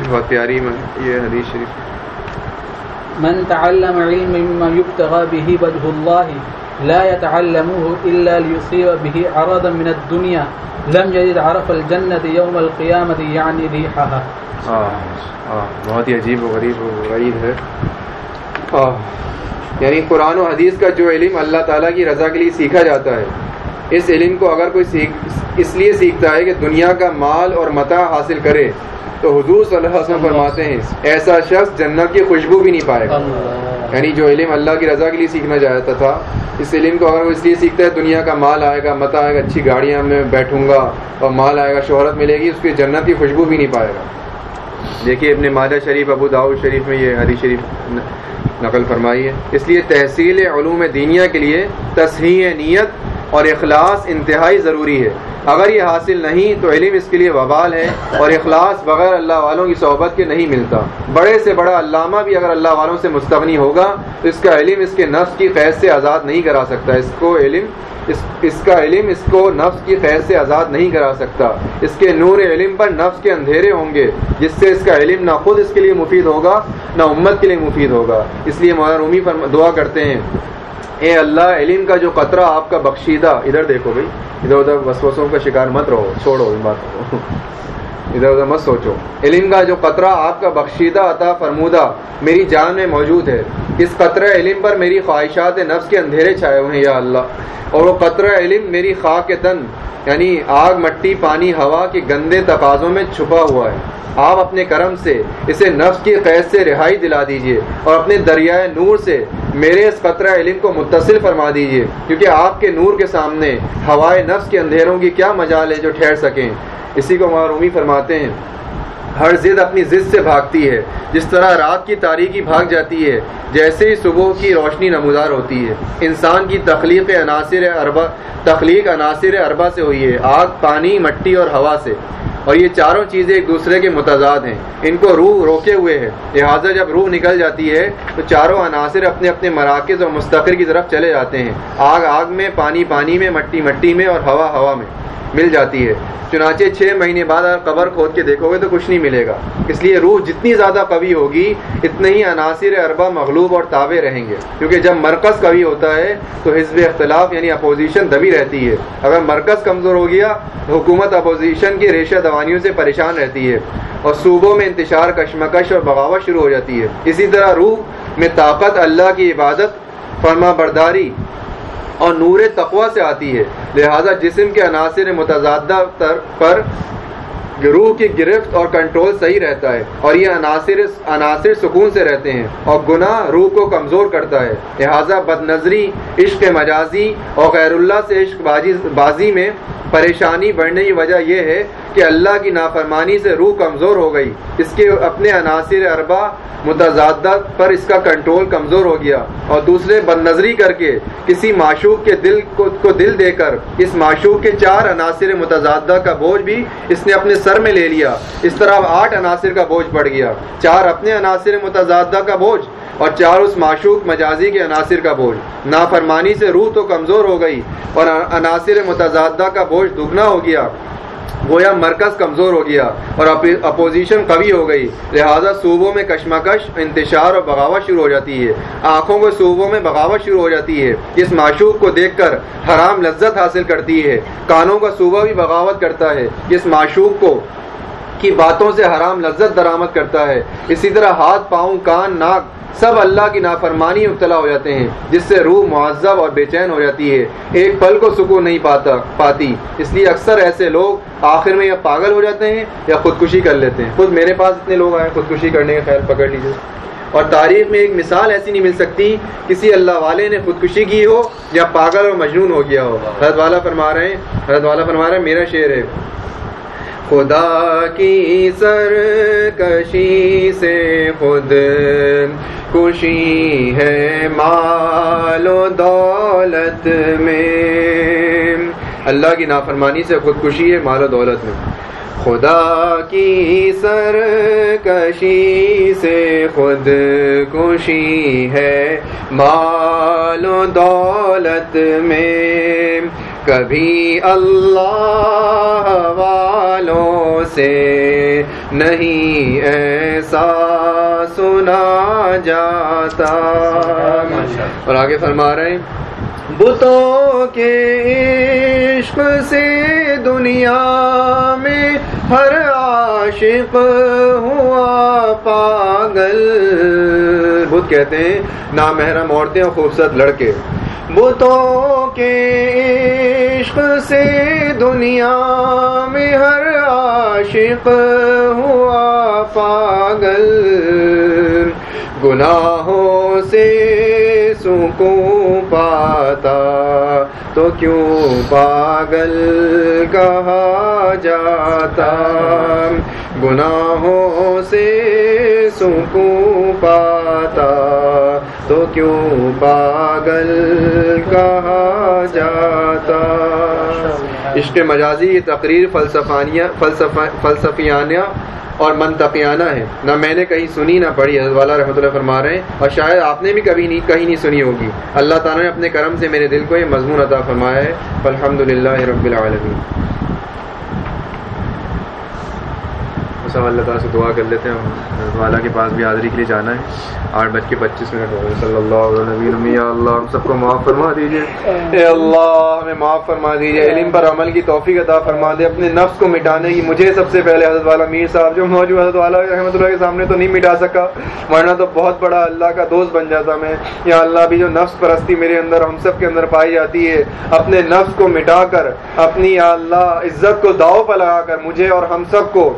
بہت پیاری میں یہ حدیث شریف من تعلم علم مما يبتغى به وجه الله لا يتعلمه الا ليصيب به عرضا من الدنيا لم يجد عرف الجنه يوم القيامه يعني ريحها اه اه بہت ہی عجیب و غریب و غریب ہے۔ یعنی قرآن و حدیث کا جو علم اللہ تعالیٰ کی رضا کے لیے سیکھا جاتا ہے، اس علم کو اگر کوئی سیکھ، اس لیے سیکھتا ہے کہ دنیا کا مال اور متا حاصل کرے، تو حضور صلی اللہ علیہ وسلم فرماتے ہیں، ایسا شخص جنت کی خوشبو بھی نہیں پائے گا۔ یعنی جو علم اللہ کی رضا کے لیے سیکھنا چاہتا تھا، اس علم کو اگر وہ اس لیے سیکھتا ہے، دنیا کا مال آئے گا متا آئے گا، اچھی گاڑیاں میں بیٹھوں گا اور مال آئے گا، شہرت ملے گی، اس کی جنت کی خوشبو بھی نہیں پائے گا۔ دیکھیے، ابن ماجہ شریف، ابو داؤد شریف میں یہ حدیث شریف نقل فرمائی ہے۔ اس لیے تحصیل علوم دینیا کے لیے تصحیح نیت اور اخلاص انتہائی ضروری ہے۔ اگر یہ حاصل نہیں تو علم اس کے لیے وبال ہے اور اخلاص بغیر اللہ والوں کی صحبت کے نہیں ملتا۔ بڑے سے بڑا علامہ بھی اگر اللہ والوں سے مستغنی ہوگا تو اس کا علم اس کے نفس کی قید سے آزاد نہیں کرا سکتا۔ اس کو علم، اس اس کا علم اس کو نفس کی قید سے آزاد نہیں کرا سکتا۔ اس کے نور علم پر نفس کے اندھیرے ہوں گے، جس سے اس کا علم نہ خود اس کے لیے مفید ہوگا، نہ امت کے لیے مفید ہوگا۔ اس لیے مولانا رومی دعا کرتے ہیں۔ اے اللہ، علم کا جو قطرہ آپ کا بخشیدہ، ادھر دیکھو بھائی، ادھر ادھر وسوسوں کا شکار مت رہو، چھوڑو ان باتوں کو۔ ادھر ادھر مت سوچو۔ علم کا جو قطرہ آپ کا بخشیدہ، عطا فرمودہ، میری جان میں موجود ہے۔ اس قطرہ علم پر میری خواہشات نفس کے اندھیرے چھائے ہوئے ہیں، یا اللہ۔ اور وہ قطرہ علم میری خواہ کے تن یعنی آگ، مٹی، پانی، ہوا کے گندے تقاضوں میں چھپا ہوا ہے۔ آپ اپنے کرم سے، اسے نفس کی قید سے رہائی دلا دیجیے اور اپنے دریائے نور سے میرے اس قطرہ علم کو متصل فرما دیجیے۔ کیونکہ آپ کے نور کے سامنے ہوائے نفس کے اندھیروں کی کیا مجال ہے جو ٹھہر سکیں۔ اسی کو معرومی فرماتے ہیں۔ ہر ضد اپنی ضد سے بھاگتی ہے۔ جس طرح رات کی تاریخی بھاگ جاتی ہے، جیسے ہی صبح کی روشنی نمودار ہوتی ہے۔ انسان کی تخلیق عناصر اربا تخلیق عناصر اربا سے ہوئی ہے، آگ، پانی، مٹی اور ہوا سے۔ اور یہ چاروں چیزیں ایک دوسرے کے متضاد ہیں۔ ان کو روح روکے ہوئے ہے لہٰذا جب روح نکل جاتی ہے، تو چاروں عناصر اپنے اپنے مراکز اور مستقر کی طرف چلے جاتے ہیں۔ آگ آگ میں، پانی پانی میں، مٹی مٹی میں اور ہوا ہوا میں۔ مل جاتی ہے۔ چنانچہ چھ مہینے بعد اگر قبر کھود کے دیکھو گے تو کچھ نہیں ملے گا۔ اس لیے روح جتنی زیادہ قوی ہوگی، اتنے ہی عناصر اربا مغلوب اور تابع رہیں گے۔ کیونکہ جب مرکز قوی ہوتا ہے، تو حزب اختلاف یعنی اپوزیشن دبی رہتی ہے۔ اگر مرکز کمزور ہو گیا، تو حکومت اپوزیشن کی ریشہ دوانیوں سے پریشان رہتی ہے اور صوبوں میں انتشار، کشمکش اور بغاوت شروع ہو جاتی ہے۔ اسی طرح روح میں طاقت، اللہ کی عبادت، فرما برداری اور نور تقوا سے آتی ہے۔ لہذا جسم کے عناصر متضادہ پر روح کی گرفت اور کنٹرول صحیح رہتا ہے اور یہ عناصر عناصر سکون سے رہتے ہیں اور گناہ روح کو کمزور کرتا ہے۔ لہذا بد نظری عشق مجازی اور غیر اللہ سے عشق بازی میں پریشانی بڑھنے کی وجہ یہ ہے کہ اللہ کی نافرمانی سے روح کمزور ہو گئی۔ اس کے اپنے عناصر اربا متضادہ پر اس کا کنٹرول کمزور ہو گیا۔ اور دوسرے بد نظری کر کے کسی معشوق کے دل کو دل دے کر، اس معشوق کے چار عناصر متضادہ کا بوجھ بھی اس نے اپنے سر میں لے لیا۔ اس طرح آٹھ عناصر کا بوجھ پڑ گیا۔ چار اپنے عناصر متضادہ کا بوجھ اور چار اس معشوق مجازی کے عناصر کا بوجھ۔ نافرمانی سے روح تو کمزور ہو گئی اور عناصر متضادہ کا بوجھ دگنا ہو گیا۔ گویا مرکز کمزور ہو گیا اور اپوزیشن قوی ہو گئی۔ لہذا صوبوں میں کشمکش، انتشار اور بغاوت شروع ہو جاتی ہے۔ آنکھوں کو صوبوں میں بغاوت شروع ہو جاتی ہے۔ اس معشوق کو دیکھ کر حرام لذت حاصل کرتی ہے۔ کانوں کا صوبہ بھی بغاوت کرتا ہے۔ اس معشوق کو کی باتوں سے حرام لذت درآمد کرتا ہے۔ اسی طرح ہاتھ، پاؤں، کان، ناک سب اللہ کی نافرمانی مبتلا ہو جاتے ہیں، جس سے روح معذب اور بے چین ہو جاتی ہے۔ ایک پل کو سکون نہیں پاتا، پاتی۔ اس لیے اکثر ایسے لوگ آخر میں یا پاگل ہو جاتے ہیں یا خودکشی کر لیتے ہیں۔ خود میرے پاس اتنے لوگ آئے، خودکشی کرنے کا خیال پکڑ لیجیے اور تاریخ میں ایک مثال ایسی نہیں مل سکتی، کسی اللہ والے نے خودکشی کی ہو یا پاگل اور مجنون ہو گیا ہو۔ حضرت والا فرما رہے ہیں، حضرت والا فرما رہے ہیں، میرا شعر ہے۔ خدا کی سر کشی سے خود خوشی ہے مال و دولت میں۔ اللہ کی نافرمانی سے خودکشی ہے، مال و دولت میں۔ خدا کی سر کشی سے خود خوشی ہے، مال و دولت میں۔ کبھی اللہ والوں سے نہیں ایسا سنا جاتا۔ اور آگے فرما رہے ہیں، بتوں کے عشق سے دنیا میں ہر عاشق ہوا پاگل۔ بت کہتے ہیں، نامحرم عورتیں اور خوبصورت لڑکے۔ بتوں کے عشق سے دنیا میں ہر عاشق ہوا پاگل۔ گناہوں سے سکون پاتا، تو کیوں پاگل کہا جاتا؟ گناہوں سے سکون پاتا تو کیوں پاگل کہا جاتا؟ عشق مجازی یہ تقریر فلسفانیہ فلسفہ فلسفیانہ اور منطقیانہ ہے۔ نہ میں نے کہیں سنی، نہ پڑھی۔ حضرت والا رحمۃ اللہ فرما رہے ہیں۔ اور شاید آپ نے بھی کبھی نہیں کہیں نہیں سنی ہوگی۔ اللہ تعالیٰ نے اپنے کرم سے میرے دل کو یہ مضمون عطا فرمایا ہے۔ الحمد للہ رب العالمین۔ بس ہم اللہ تعالیٰ سے دعا کر لیتے ہیں۔ والا کے پاس بھی حاضری کے لیے جانا ہے۔ آٹھ بج کے پچیس منٹ ہو گئے۔ صلی اللہ علیہ نبی یا اللہ، ہم سب کو معاف فرما دیجیے اے اللہ، ہمیں معاف فرما دیجیے علم پر عمل کی توفیق عطا فرما دے۔ اپنے نفس کو مٹانے کی مجھے سب سے پہلے حضرت والا میر صاحب، جو موجود حضرت والا رحمۃ اللہ کے سامنے تو نہیں مٹا سکا۔ ورنہ تو بہت بڑا اللہ کا دوست بن جاتا میں۔ یا اللہ بھی جو نفس پرستی میرے اندر، ہم سب کے اندر پائی جاتی ہے۔ اپنے نفس کو مٹا کر، اپنی یا اللہ عزت کو داؤ پر لگا کر مجھے اور ہم سب کو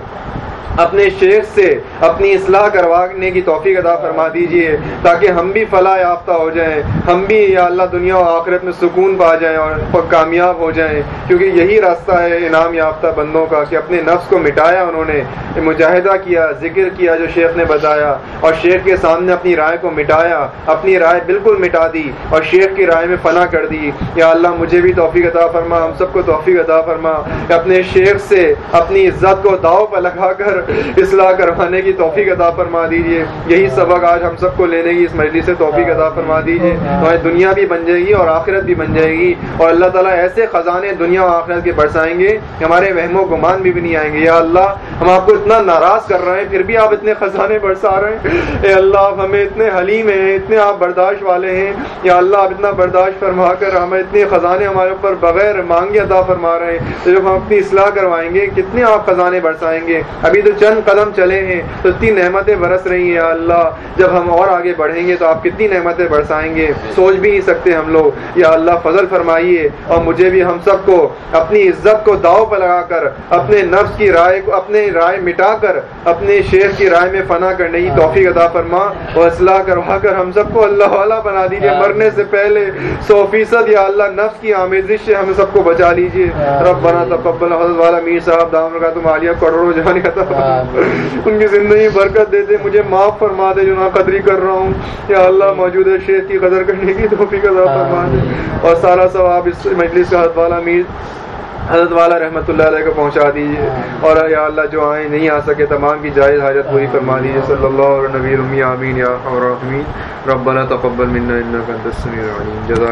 اپنے شیخ سے اپنی اصلاح کروانے کی توفیق ادا فرما دیجیے، تاکہ ہم بھی فلاح یافتہ ہو جائیں، ہم بھی یا اللہ دنیا و آخرت میں سکون پا جائیں اور کامیاب ہو جائیں۔ کیونکہ یہی راستہ ہے انعام یافتہ بندوں کا کہ اپنے نفس کو مٹایا انہوں نے، مجاہدہ کیا، ذکر کیا جو شیخ نے بتایا، اور شیخ کے سامنے اپنی رائے کو مٹایا، اپنی رائے بالکل مٹا دی، اور شیخ کی رائے میں فنا کر دی۔ یا اللہ مجھے بھی توفیق عطا فرما، ہم سب کو توفیق عطا فرما۔ کہ اپنے شیخ سے اپنی عزت کو داؤ پہ لگا کر اصلاح کروانے کی توفیق عطا فرما دیجیے یہی سبق آج ہم سب کو لینے کی اس مجلس سے توفیق عطا فرما دیجیے ہماری دنیا بھی بن جائے گی اور آخرت بھی بن جائے گی۔ اور اللہ تعالیٰ ایسے خزانے دنیا اور آخرت کے برسائیں گے کہ ہمارے وہم و گمان بھی, بھی نہیں آئیں گے۔ یا اللہ ہم آپ کو اتنا ناراض کر رہے ہیں پھر بھی آپ اتنے خزانے برسا رہے ہیں۔ اے اللہ آپ ہمیں اتنے حلیم ہیں اتنے آپ برداشت والے ہیں۔ یا اللہ آپ اتنا برداشت فرما کر ہمیں اتنے خزانے ہمارے اوپر بغیر مانگے عطا فرما رہے ہیں۔ تو جب ہم اپنی اصلاح کروائیں گے کتنے آپ خزانے برسائیں گے؟ ابھی تو چند قدم چلے ہیں تو اتنی نعمتیں برس رہی ہیں اللہ جب ہم اور آگے بڑھیں گے تو آپ کتنی نعمتیں برسائیں گے؟ سوچ بھی نہیں سکتے ہم لوگ۔ یا اللہ فضل فرمائیے۔ اور مجھے بھی ہم سب کو اپنی عزت کو داؤ پہ لگا کر اپنے نفس کی رائے کو اپنے رائے مٹا کر اپنے شیخ کی رائے میں فنا کرنے کی توفیق عطا فرما۔ اور اصلاح کروا کر ہم سب کو اللہ والا بنا دیجیے مرنے سے پہلے سو فیصد یا اللہ نفس کی آمیزش سے ہم سب کو بچا لیجیے رب بنا تقبل حضرت والا میر صاحب دام کا تم عالیہ کروڑوں جانے کا ان کی زندگی برکت دے دے مجھے معاف فرما دے جو نا قدری کر رہا ہوں۔ یا اللہ موجودہ شیخ کی قدر کرنے کی توفیق عطا فرما دے۔ اور سارا ثواب اس مجلس کا حضرت والا میر حضرت والا رحمۃ اللہ علیہ کو پہنچا دیجیے اور یا اللہ جو آئیں نہیں آ سکے تمام کی جائز حاجت پوری فرما دیجیے صلی اللہ علیہ نبی رمی آمین یا ربنا تقبل منا انك انت السميع العليم جزاک